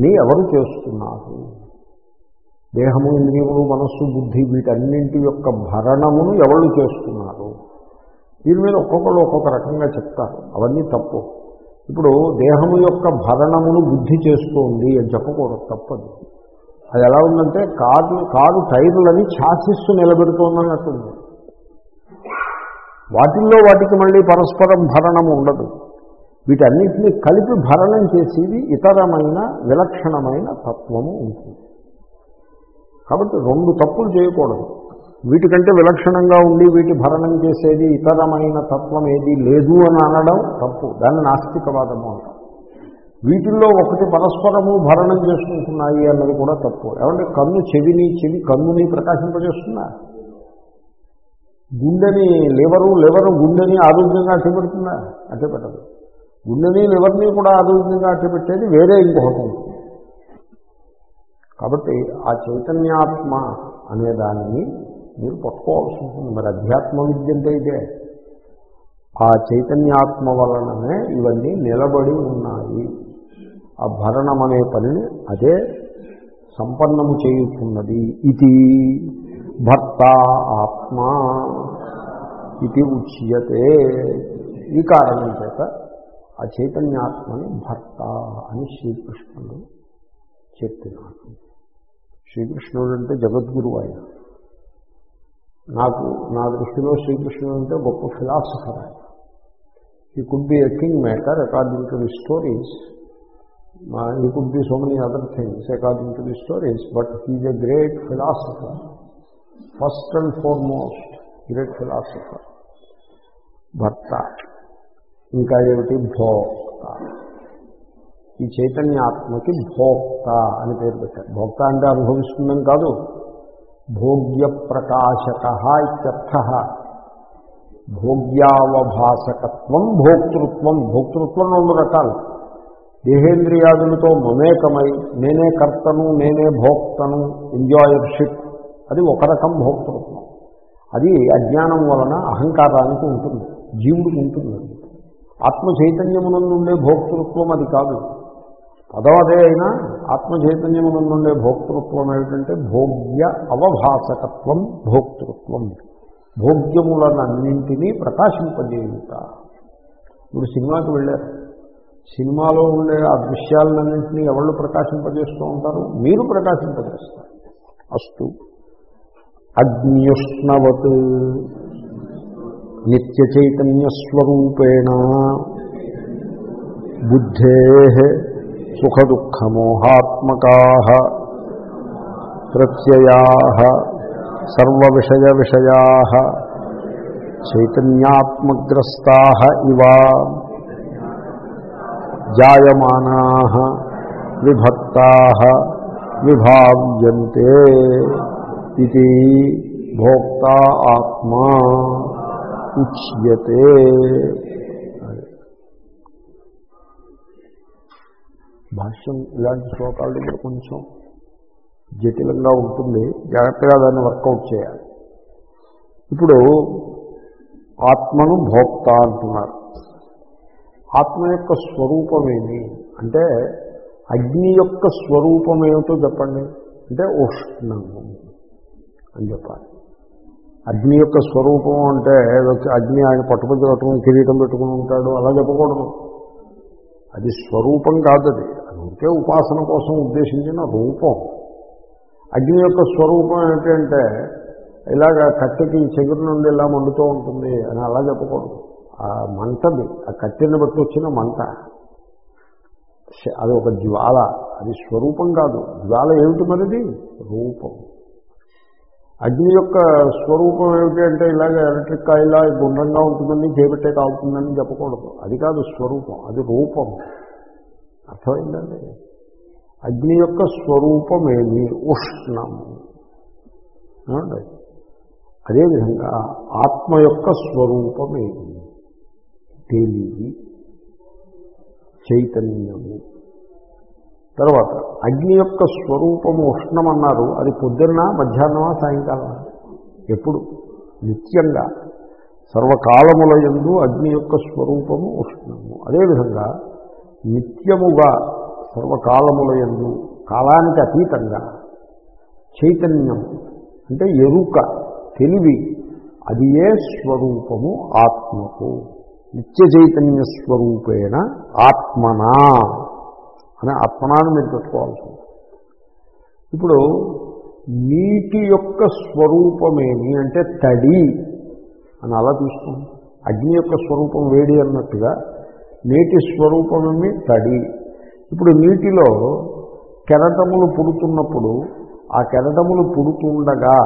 నీ ఎవరు చేస్తున్నారు? దేహము ఇంద్రియములు మనస్సు బుద్ధి వీటన్నింటి యొక్క భరణమును ఎవరు చేస్తున్నారు? దీని మీద ఒక్కొక్కరు ఒక్కొక్క రకంగా చెప్తారు. అవన్నీ తప్పు. ఇప్పుడు దేహము యొక్క భరణమును బుద్ధి చేస్తోంది అని చెప్పకూడదు తప్పదు. అది ఎలా ఉందంటే కారు కారు టైర్లని ఛాసిస్సు నిలబెడుతోందన్నట్టుంది వాటిల్లో వాటికి మళ్ళీ పరస్పరం భరణం ఉండదు. వీటన్నిటినీ కలిపి భరణం చేసేది ఇతరమైన విలక్షణమైన తత్వము ఉంటుంది. కాబట్టి రెండు తప్పులు చేయకూడదు. వీటికంటే విలక్షణంగా ఉండి వీటి భరణం చేసేది ఇతరమైన తత్వం ఏది లేదు అని అనడం తప్పు. దాన్ని నాస్తికవాదము అంటాం వీటిల్లో ఒకటి పరస్పరము భరణం చేసుకుంటున్నాయి అన్నది కూడా తప్పు. ఏమంటే కన్ను చెవిని చెవి కన్నుని ప్రకాశింపజేస్తున్నా గుండెని లివరు లివరు గుండెని ఆరోగ్యంగా అట్టపెడుతుందా అట్టపెట్టదు గుండెని లివర్ని కూడా ఆరోగ్యంగా అట్టపెట్టేది వేరే ఇంకొకటి ఉంటుంది. కాబట్టి ఆ చైతన్యాత్మ అనే దానిని మీరు పట్టుకోవాల్సి ఉంటుంది. మరి అధ్యాత్మ విద్య అంటే ఇదే. ఆ చైతన్యాత్మ వలననే ఇవన్నీ నిలబడి ఉన్నాయి. ఆ భరణం అనే పనిని అదే సంపన్నము చేయుతున్నది. ఇది భర్త ఆత్మ ఇది ఉచ్యతే. ఈ కారణం చేత ఆ చైతన్యాత్మని భర్త అని శ్రీకృష్ణుడు చెప్పినాడు. శ్రీకృష్ణుడు అంటే జగద్గురువు ఆయన. నాకు నా దృష్టిలో శ్రీకృష్ణుడు అంటే గొప్ప ఫిలాసఫర్ ఆయన. He could be a king maker according to the stories he could be so many other things according to the stories but he's a great philosopher first and foremost great philosopher. భర్త. ఇంకా ఏమిటి? భోక్త. ఈ చైతన్య ఆత్మకి భోక్త అని పేరు పెట్టారు. భోక్త అంటే అనుభవిస్తుందని కాదు భోగ్య ప్రకాశక ఇత్యర్థ. భోగ్యావభాసకత్వం భోక్తృత్వం. భోక్తృత్వం రెండు రకాలు. దేహేంద్రియాదులతో మమేకమై నేనే కర్తను నేనే భోక్తను ఎంజాయర్షిప్ అది ఒక రకం భోక్తృత్వం. అది అజ్ఞానం వలన అహంకారానికి ఉంటుంది జీవుడికి ఉంటుంది. ఆత్మ చైతన్యమునందుండే భోక్తృత్వం అది కాదు. పదవదే అయినా ఆత్మ చైతన్యమునందుండే భోక్తృత్వం ఏమిటంటే భోగ్య అవభాసకత్వం భోక్తృత్వం. భోగ్యములనన్నింటినీ ప్రకాశింపజేయుట. ఇప్పుడు సినిమాకి వెళ్ళారు. సినిమాలో ఉండే ఆ దృశ్యాలన్నింటినీ ఎవళ్ళు ప్రకాశింపజేస్తూ ఉంటారు? మీరు ప్రకాశింపజేస్తారు. అస్తు. అగ్నియుష్ణవత్. నిత్యచైతన్యస్వరూపేణ బుద్ధే సుఖదుఃఖమోహాత్మకా ప్రత్యయా సర్వవిషయ విషయా చైతన్యాత్మగ్రస్తా ఇవా జాయమానా విభక్తా విభావ్యంతే. ఇది భోక్త ఆత్మా ఉచ్యతే భాష్యం ఇలాంటి శ్లోకాల దగ్గర కొంచెం జటిలంగా ఉంటుంది. జాగ్రత్తగా దాన్ని వర్కౌట్ చేయాలి. ఇప్పుడు ఆత్మను భోక్త అంటున్నారు. ఆత్మ యొక్క స్వరూపమేమి? అంటే అగ్ని యొక్క స్వరూపమేమిటో చెప్పండి. అంటే ఉష్ణము. అని చెప్పాలి. అగ్ని యొక్క స్వరూపం అంటే అగ్ని ఆయన పట్టుపంచి పట్టుకుని కిరీటం పెట్టుకుని ఉంటాడు అలా చెప్పకూడదు. అది స్వరూపం కాదు అది. అందుకే ఉపాసన కోసం ఉద్దేశించిన రూపం. అగ్ని యొక్క స్వరూపం ఏంటంటే ఇలాగ కట్టెకి చెగురు నుండి ఇలా మండుతూ ఉంటుంది అని అలా చెప్పకూడదు. ఆ మంటది ఆ కట్టెని బట్టి వచ్చిన మంట. అది ఒక జ్వాల. అది స్వరూపం కాదు. జ్వాల ఏమిటి మరిది? రూపం. అగ్ని యొక్క స్వరూపం ఏమిటి అంటే ఇలాగ ఎలక్ట్రిక్ ఇలా గుండ్రంగా ఉంటుందని చేపట్టే తాగుతుందని చెప్పకూడదు. అది కాదు స్వరూపం అది రూపం. అర్థమైందండి? అగ్ని యొక్క స్వరూపమేమి ఉష్ణము ఏమండి? అదేవిధంగా ఆత్మ యొక్క స్వరూపమేమి తెలివి చైతన్యము. తర్వాత అగ్ని యొక్క స్వరూపము ఉష్ణమన్నారు. అది పొద్దున్న మధ్యాహ్నమా సాయంకాలం ఎప్పుడు? నిత్యంగా. సర్వకాలముల ఎందు అగ్ని యొక్క స్వరూపము ఉష్ణము. అదేవిధంగా నిత్యముగా సర్వకాలముల ఎందు కాలానికి అతీతంగా చైతన్యం అంటే ఎరుక తెలివి అది ఏ స్వరూపము? ఆత్మకు. నిత్య చైతన్య స్వరూపేణ ఆత్మనా. అనే ఆత్మనాన్ని మీరు పెట్టుకోవాల్సి ఉంది ఇప్పుడు నీటి యొక్క స్వరూపమేమి అంటే తడి అని అలా తీసుకోండి అగ్ని యొక్క స్వరూపం వేడి అన్నట్టుగా నీటి స్వరూపమేమి? తడి. ఇప్పుడు నీటిలో కెరటములు పుడుతున్నప్పుడు ఆ కెరటములు పుడుతుండగా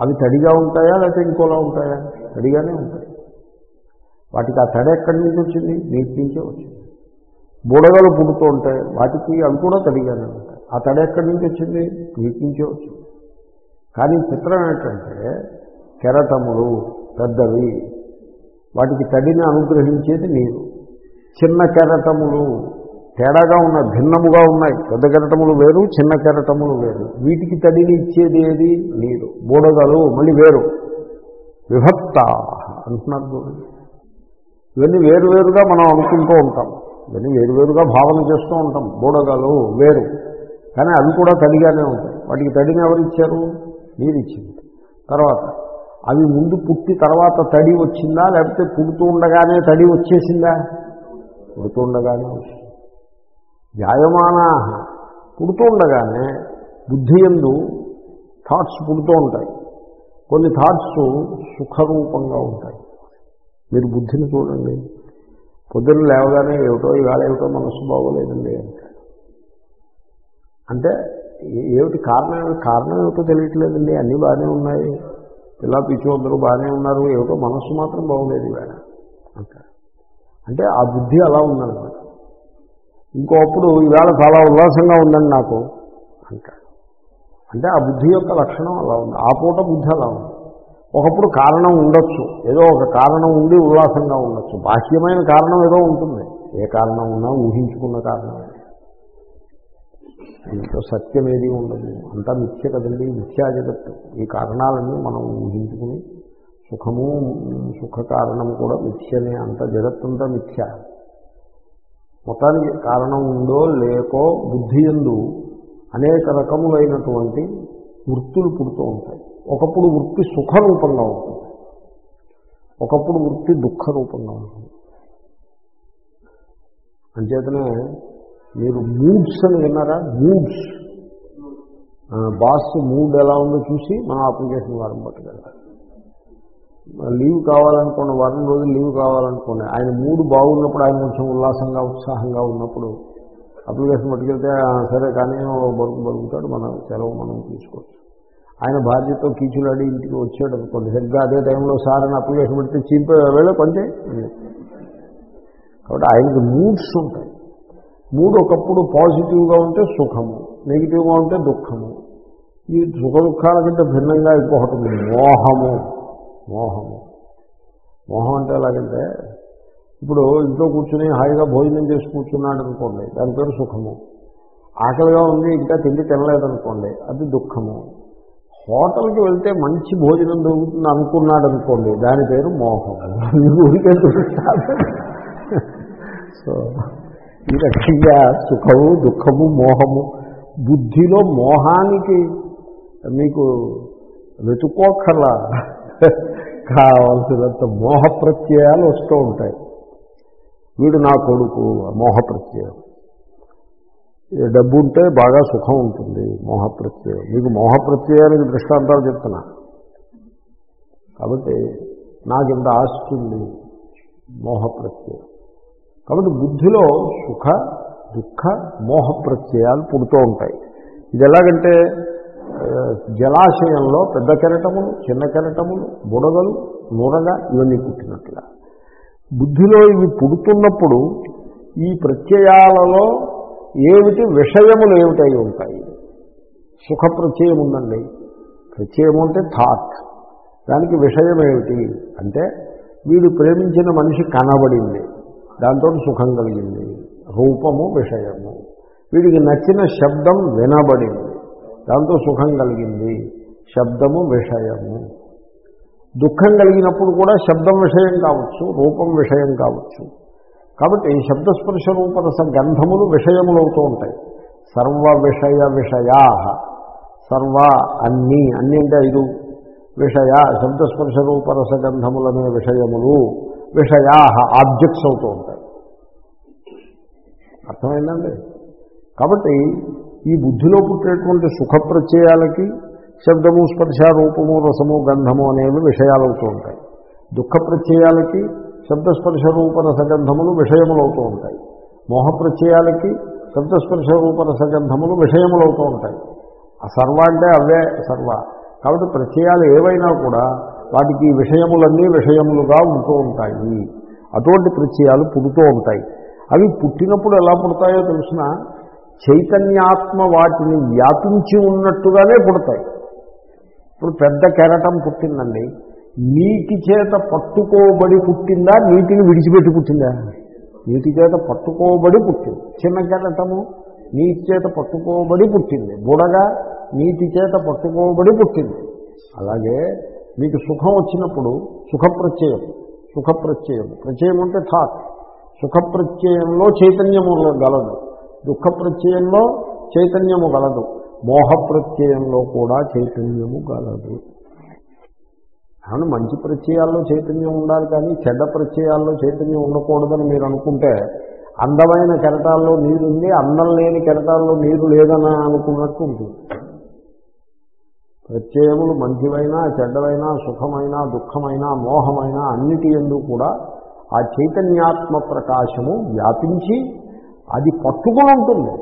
అవి తడిగా ఉంటాయా లేకపోతే ఇంకోలా ఉంటాయా? తడిగానే ఉంటాయి. వాటికి ఆ తడి ఎక్కడి నుంచి వచ్చింది? నీటి నుంచే వచ్చింది. బుడగలు పుడుతూ ఉంటాయి. వాటికి అవి కూడా తడిగానే ఉంటాయి. ఆ తడి ఎక్కడి నుంచి వచ్చింది? వీటి నుంచే వచ్చింది. కానీ చిత్రం ఏంటంటే కెరటములు పెద్దవి వాటికి తడిని అనుగ్రహించేది నీరు. చిన్న కెరటములు తేడాగా ఉన్నాయి భిన్నముగా ఉన్నాయి. పెద్ద కెరటములు వేరు చిన్న కెరటములు వేరు. వీటికి తడిని ఇచ్చేది ఏది? నీరు. బూడగలు మళ్ళీ వేరు. విభక్త అంటున్నారు చూడండి. ఇవన్నీ వేరువేరుగా మనం అనుకుంటూ ఉంటాం. ఇవన్నీ వేరువేరుగా భావన చేస్తూ ఉంటాం. బూడగాలు వేరు. కానీ అవి కూడా తడిగానే ఉంటాయి. వాటికి తడిని ఎవరు ఇచ్చారు? నీరు ఇచ్చింది. తర్వాత అవి ముందు పుట్టి తర్వాత తడి వచ్చిందా? లేకపోతే పుడుతూ ఉండగానే తడి వచ్చేసిందా? పుడుతూ ఉండగానే వచ్చింది జాయమాన పుడుతూ ఉండగానే బుద్ధి ఎందు థాట్స్ పుడుతూ ఉంటాయి. కొన్ని థాట్స్ సుఖరూపంగా ఉంటాయి. మీరు బుద్ధిని చూడండి. పొద్దున్న లేవగానే ఏమిటో ఇవాళ ఏమిటో మనస్సు బాగోలేదండి. అంటే అంటే ఏమిటి కారణం? ఏమిటి? కారణం ఏమిటో తెలియట్లేదండి. అన్నీ బాగానే ఉన్నాయి. పిల్ల పిచ్చోద్దరు బాగానే ఉన్నారు. ఏమిటో మనస్సు మాత్రం బాగోలేదు ఇవాళ. అంటే అంటే ఆ బుద్ధి అలా ఉందన్నమాట. ఇంకోప్పుడు ఈవేళ చాలా ఉల్లాసంగా ఉందండి నాకు. అంటాడు అంటే ఆ బుద్ధి యొక్క లక్షణం అలా ఉంది. ఆ పూట బుద్ధి అలా ఉంది. ఒకప్పుడు కారణం ఉండొచ్చు. ఏదో ఒక కారణం ఉండి ఉల్లాసంగా ఉండొచ్చు. బాహ్యమైన కారణం ఏదో ఉంటుంది. ఏ కారణం ఉన్నా ఊహించుకున్న కారణం. దీంట్లో సత్యం ఏది ఉండదు. అంతా మిథ్య కదండి. మిథ్యా జగత్తు. ఈ కారణాలన్నీ మనం ఊహించుకుని సుఖము సుఖ కారణం కూడా మిథ్యనే. అంత జగత్తంతా మిథ్య. మొత్తానికి కారణం ఉందో లేకో బుద్ధి ఎందు అనేక రకములైనటువంటి వృత్తులు పుడుతూ ఉంటాయి. ఒకప్పుడు వృత్తి సుఖరూపంగా ఉంటుంది. ఒకప్పుడు వృత్తి దుఃఖ రూపంగా ఉంటుంది. అంచేతనే మీరు మూడ్స్ అని విన్నారా? మూడ్స్ బాస్ మూడ్ ఎలా ఉందో చూసి మనం అప్లికేషన్ వారం పట్టుకెళ్ళాలి. లీవ్ కావాలనుకోండి వారం రోజులు లీవ్ కావాలనుకోండి ఆయన మూడు బాగున్నప్పుడు ఆయన కొంచెం ఉల్లాసంగా ఉత్సాహంగా ఉన్నప్పుడు అప్లికేషన్ పట్టుకెళ్తే సరే కానీ బరుకు బరుకుతాడు మనం సెలవు మనం తీసుకోవచ్చు. ఆయన భార్యతో కీచులాడి ఇంటికి వచ్చాడు అనుకోండి. సరిగ్గా అదే టైంలో సార్ అని అప్లికేషన్ పెడితే చీపే వేళ కొంచెం కాబట్టి ఆయనకి మూడ్స్ ఉంటాయి. మూడు ఒకప్పుడు పాజిటివ్గా ఉంటే సుఖము నెగిటివ్గా ఉంటే దుఃఖము. ఈ సుఖ దుఃఖాల కంటే భిన్నంగా ఇంకొకటి మోహము. మోహము. మోహం అంటే ఎలాగంటే ఇప్పుడు ఇంట్లో కూర్చుని హాయిగా భోజనం చేసి కూర్చున్నాడు అనుకోండి దాని పేరు సుఖము. ఆకలిగా ఉంది ఇంకా తిండి తినలేదనుకోండి అది దుఃఖము. హోటల్కి వెళ్తే మంచి భోజనం దొరుకుతుంది అనుకున్నాడు అనుకోండి దాని పేరు మోహం ఊరికే దొరుకుతాడు సో ఈ రకంగా సుఖము దుఃఖము మోహము బుద్ధిలో మోహానికి మీకు వెతుక్కోకర్లా కావాల్సినంత మోహ ప్రత్యయాలు వస్తూ ఉంటాయి. వీడు నా కొడుకు మోహ ప్రత్యయం. డబ్బు ఉంటే బాగా సుఖం ఉంటుంది మోహ ప్రత్యయం మీకు మోహప్రత్యయానికి దృష్టాంతాలు చెప్తున్నా. కాబట్టి నాకు ఇంత ఆస్తి ఉంది మోహప్రత్యయం. కాబట్టి బుద్ధిలో సుఖ దుఃఖ మోహ ప్రత్యయాలు పుడుతూ ఉంటాయి. ఇది ఎలాగంటే జలాశయంలో పెద్ద కెరటములు చిన్న కెరటములు బుడగలు నురగ ఇవన్నీ పుట్టినట్లుగా. బుద్ధిలో ఇవి పుడుతున్నప్పుడు ఈ ప్రత్యయాలలో ఏమిటి? విషయములు ఏమిటై ఉంటాయి? సుఖ ప్రత్యయం ఉందండి ప్రత్యయం అంటే థాట్. దానికి విషయం ఏమిటి? అంటే వీడు ప్రేమించిన మనిషి కనబడింది. దాంతో సుఖం కలిగింది. రూపము విషయము. వీడికి నచ్చిన శబ్దం వినబడింది. దాంతో సుఖం కలిగింది. శబ్దము విషయము. దుఃఖం కలిగినప్పుడు కూడా శబ్దం విషయం కావచ్చు రూపం విషయం కావచ్చు. కాబట్టి శబ్దస్పర్శ రూపరస గంధములు విషయములవుతూ ఉంటాయి. సర్వ విషయ విషయా. సర్వ అన్ని అన్ని అంటే ఐదు. విషయ శబ్దస్పర్శ రూపరస గంధములనే విషయములు విషయా ఆబ్జెక్ట్స్ అవుతూ ఉంటాయి. అర్థమైందండి? కాబట్టి ఈ బుద్ధిలో పుట్టేటువంటి సుఖ ప్రత్యయాలకి శబ్దము స్పర్శ రూపము రసము గంధము అనేవి విషయాలు అవుతూ ఉంటాయి. దుఃఖ ప్రత్యయాలకి శబ్దస్పర్శ రూప సగంధములు విషయములు అవుతూ ఉంటాయి. మోహ ప్రత్యయాలకి శబ్దస్పర్శ రూప సగంధములు విషయములు అవుతూ ఉంటాయి. ఆ సర్వ అంటే అవే సర్వ. కాబట్టి ప్రత్యయాలు ఏవైనా కూడా వాటికి విషయములన్నీ విషయములుగా ఉంటూ ఉంటాయి. అటువంటి ప్రత్యయాలు పుడుతూ ఉంటాయి. అవి పుట్టినప్పుడు ఎలా పుడతాయో తెలిసిన చైతన్యాత్మ వాటిని వ్యాపించి ఉన్నట్టుగానే పుడతాయి. ఇప్పుడు పెద్ద కెరటం పుట్టిందండి. నీటి చేత పట్టుకోబడి పుట్టిందా? నీటిని విడిచిపెట్టి పుట్టిందా? నీటి చేత పట్టుకోబడి పుట్టింది. చిన్న కెరటము. నీటి చేత పట్టుకోబడి పుట్టింది. బుడగ నీటి చేత పట్టుకోబడి పుట్టింది. అలాగే మీకు సుఖం వచ్చినప్పుడు సుఖప్రత్యయం. సుఖప్రత్యయం. ప్రత్యయం అంటే థాట్. సుఖప్రత్యయంలో చైతన్యము గలదు. దుఃఖ ప్రత్యయంలో చైతన్యము గలదు. మోహ ప్రత్యయంలో కూడా చైతన్యము గలదు. కాబట్టి మంచి ప్రత్యయాల్లో చైతన్యం ఉండాలి కానీ చెడ్డ ప్రత్యయాల్లో చైతన్యం ఉండకూడదని మీరు అనుకుంటే అందమైన కెరటాల్లో నీరుంది అందం లేని కెరటాల్లో నీరు లేదని అనుకున్నట్టు ఉంటుంది. ప్రత్యయములు మంచివైనా చెడ్డవైనా సుఖమైనా దుఃఖమైనా మోహమైనా అన్నిటి ఎందు కూడా ఆ చైతన్యాత్మ ప్రకాశము వ్యాపించి అది పట్టుకుని ఉంటుంది.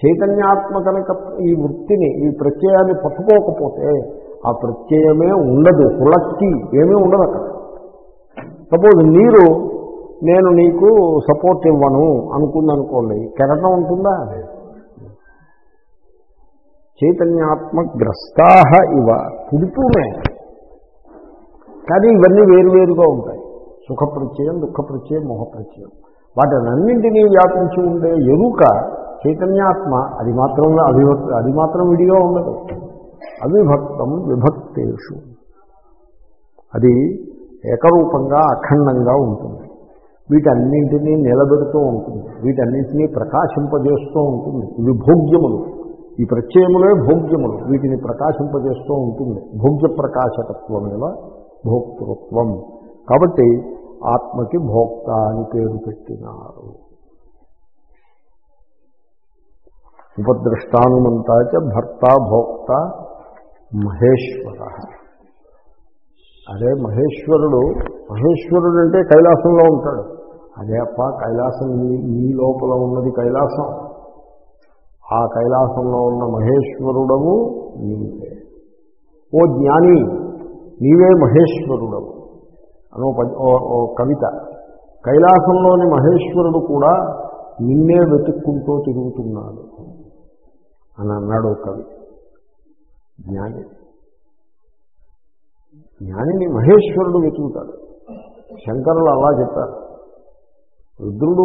చైతన్యాత్మ కనుక ఈ వృత్తిని ఈ ప్రత్యయాన్ని పట్టుకోకపోతే ఆ ప్రత్యయమే ఉండదు. పులక్కి ఏమీ ఉండదు అక్కడ. సపోజ్ నీరు నేను నీకు సపోర్ట్ ఇవ్వను అనుకుందనుకోండి కెరటం ఉంటుందా? చైతన్యాత్మగ్రస్తాహ ఇవ. పుడుతూనే. కానీ ఇవన్నీ వేరువేరుగా ఉంటాయి. సుఖ ప్రత్యయం దుఃఖ ప్రత్యయం మోహ ప్రత్యయం వాటినన్నింటినీ వ్యాపించి ఉండే ఎరుక చైతన్యాత్మ అది మాత్రం అది అది మాత్రం విడిగా ఉండదు. అవిభక్తం విభక్తేషు. అది ఏకరూపంగా అఖండంగా ఉంటుంది. వీటన్నింటినీ నిలబెడుతూ ఉంటుంది. వీటన్నింటినీ ప్రకాశింపజేస్తూ ఉంటుంది. ఇవి భోగ్యములు. ఈ ప్రత్యయములే భోగ్యములు. వీటిని ప్రకాశింపజేస్తూ ఉంటుంది. భోగ్య ప్రకాశకత్వమేవ భోక్తృత్వం. కాబట్టి ఆత్మకి భోక్త అని పేరు పెట్టినారు. ఉపద్రష్టానుమంతాచ భర్త భోక్త మహేశ్వర. అదే మహేశ్వరుడు మహేశ్వరుడు అంటే కైలాసంలో ఉంటాడు. అదే అప్ప కైలాసం ఈ లోపల ఉన్నది కైలాసం. ఆ కైలాసంలో ఉన్న మహేశ్వరుడము నీవే. ఓ జ్ఞాని నీవే మహేశ్వరుడవు. అనో ఓ కవిత. కైలాసంలోని మహేశ్వరుడు కూడా నిన్నే వెతుక్కుంటూ తిరుగుతున్నాడు. అని అన్నాడు కవి. జ్ఞాని. జ్ఞానిని మహేశ్వరుడు వెతుకుతాడు. శంకరులు అలా చెప్పారు. రుద్రుడు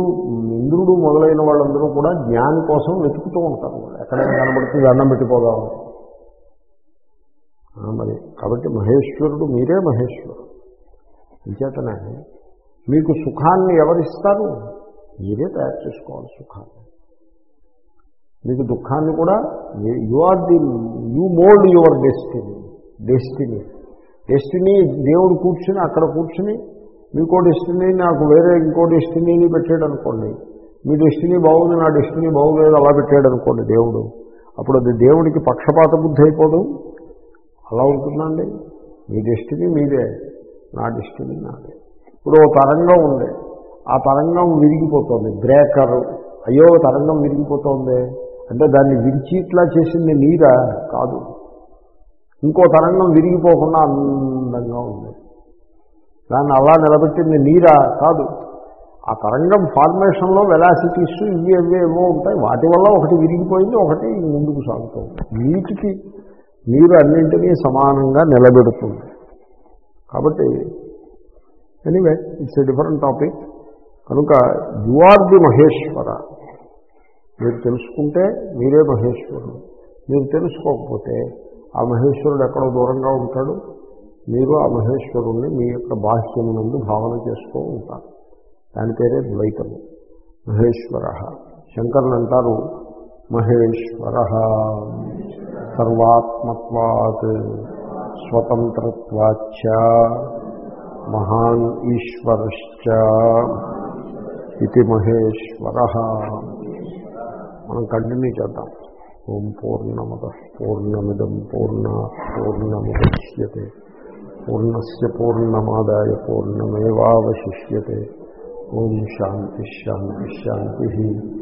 ఇంద్రుడు మొదలైన వాళ్ళందరూ కూడా జ్ఞాని కోసం వెతుకుతూ ఉంటారు. ఎక్కడైనా కనబడితే దండం పెట్టిపోదాం. మరి కాబట్టి మహేశ్వరుడు మీరే మహేశ్వరుడు. విచేతనే మీకు సుఖాన్ని ఎవరిస్తారు? మీరే తయారు చేసుకోవాలి సుఖాన్ని. మీకు దుఃఖాన్ని కూడా you are the you mould your destiny destiny destiny దేవుడు కూర్చుని అక్కడ కూర్చుని మీకో డెస్టినీ నాకు వేరే ఇంకో డెస్టినీని పెట్టాడు అనుకోండి మీ డెస్టినీ బాగుంది నా డెస్టినీ బాగులేదు అలా పెట్టాడు అనుకోండి దేవుడు. అప్పుడు అది దేవుడికి పక్షపాత బుద్ధి అయిపోదు. అలా ఉంటుందండి. మీ డెస్టినీ మీదే నా డెస్టినీ నాదే. ఇప్పుడు ఓ తరంగం ఉంది. ఆ తరంగం విరిగిపోతుంది. బ్రేకర్ అయ్యో తరంగం విరిగిపోతుంది. అంటే దాన్ని విరిచి ఇట్లా చేసింది నీరా? కాదు. ఇంకో తరంగం విరిగిపోకుండా అందంగా ఉంది. దాన్ని అలా నిలబెట్టింది నీరా? కాదు. ఆ తరంగం ఫార్మేషన్లో వెలాసిటీస్ ఇవి అవి ఏవో ఉంటాయి. వాటి వల్ల ఒకటి విరిగిపోయింది ఒకటి ముందుకు సాగుతుంది. నీటికి నీరు అన్నింటినీ సమానంగా నిలబెడుతుంది. కాబట్టి anyway it's a different topic కనుక యు ఆర్ ది మహేశ్వర. మీరు తెలుసుకుంటే మీరే మహేశ్వరుడు. మీరు తెలుసుకోకపోతే ఆ మహేశ్వరుడు ఎక్కడో దూరంగా ఉంటాడు. మీరు ఆ మహేశ్వరుణ్ణి మీ యొక్క బాహ్యము నుండి భావన చేస్తూ ఉంటారు. దాని పేరే ద్వైతము. మహేశ్వర శంకరులు అంటారు మహేశ్వర సర్వాత్మత్వాత్ స్వతంత్రత్వాచ మహాన్ ఈశ్వరశ్చ. ఇది మహేశ్వర. మనం కంటిన్యూ చేద్దాం ఓం పూర్ణమద పూర్ణమిదం పూర్ణ పూర్ణముద్యతే పూర్ణస్ పూర్ణమాదాయ పూర్ణమేవాశిష్యతే ఓం శాంతి శాంతి శాంతి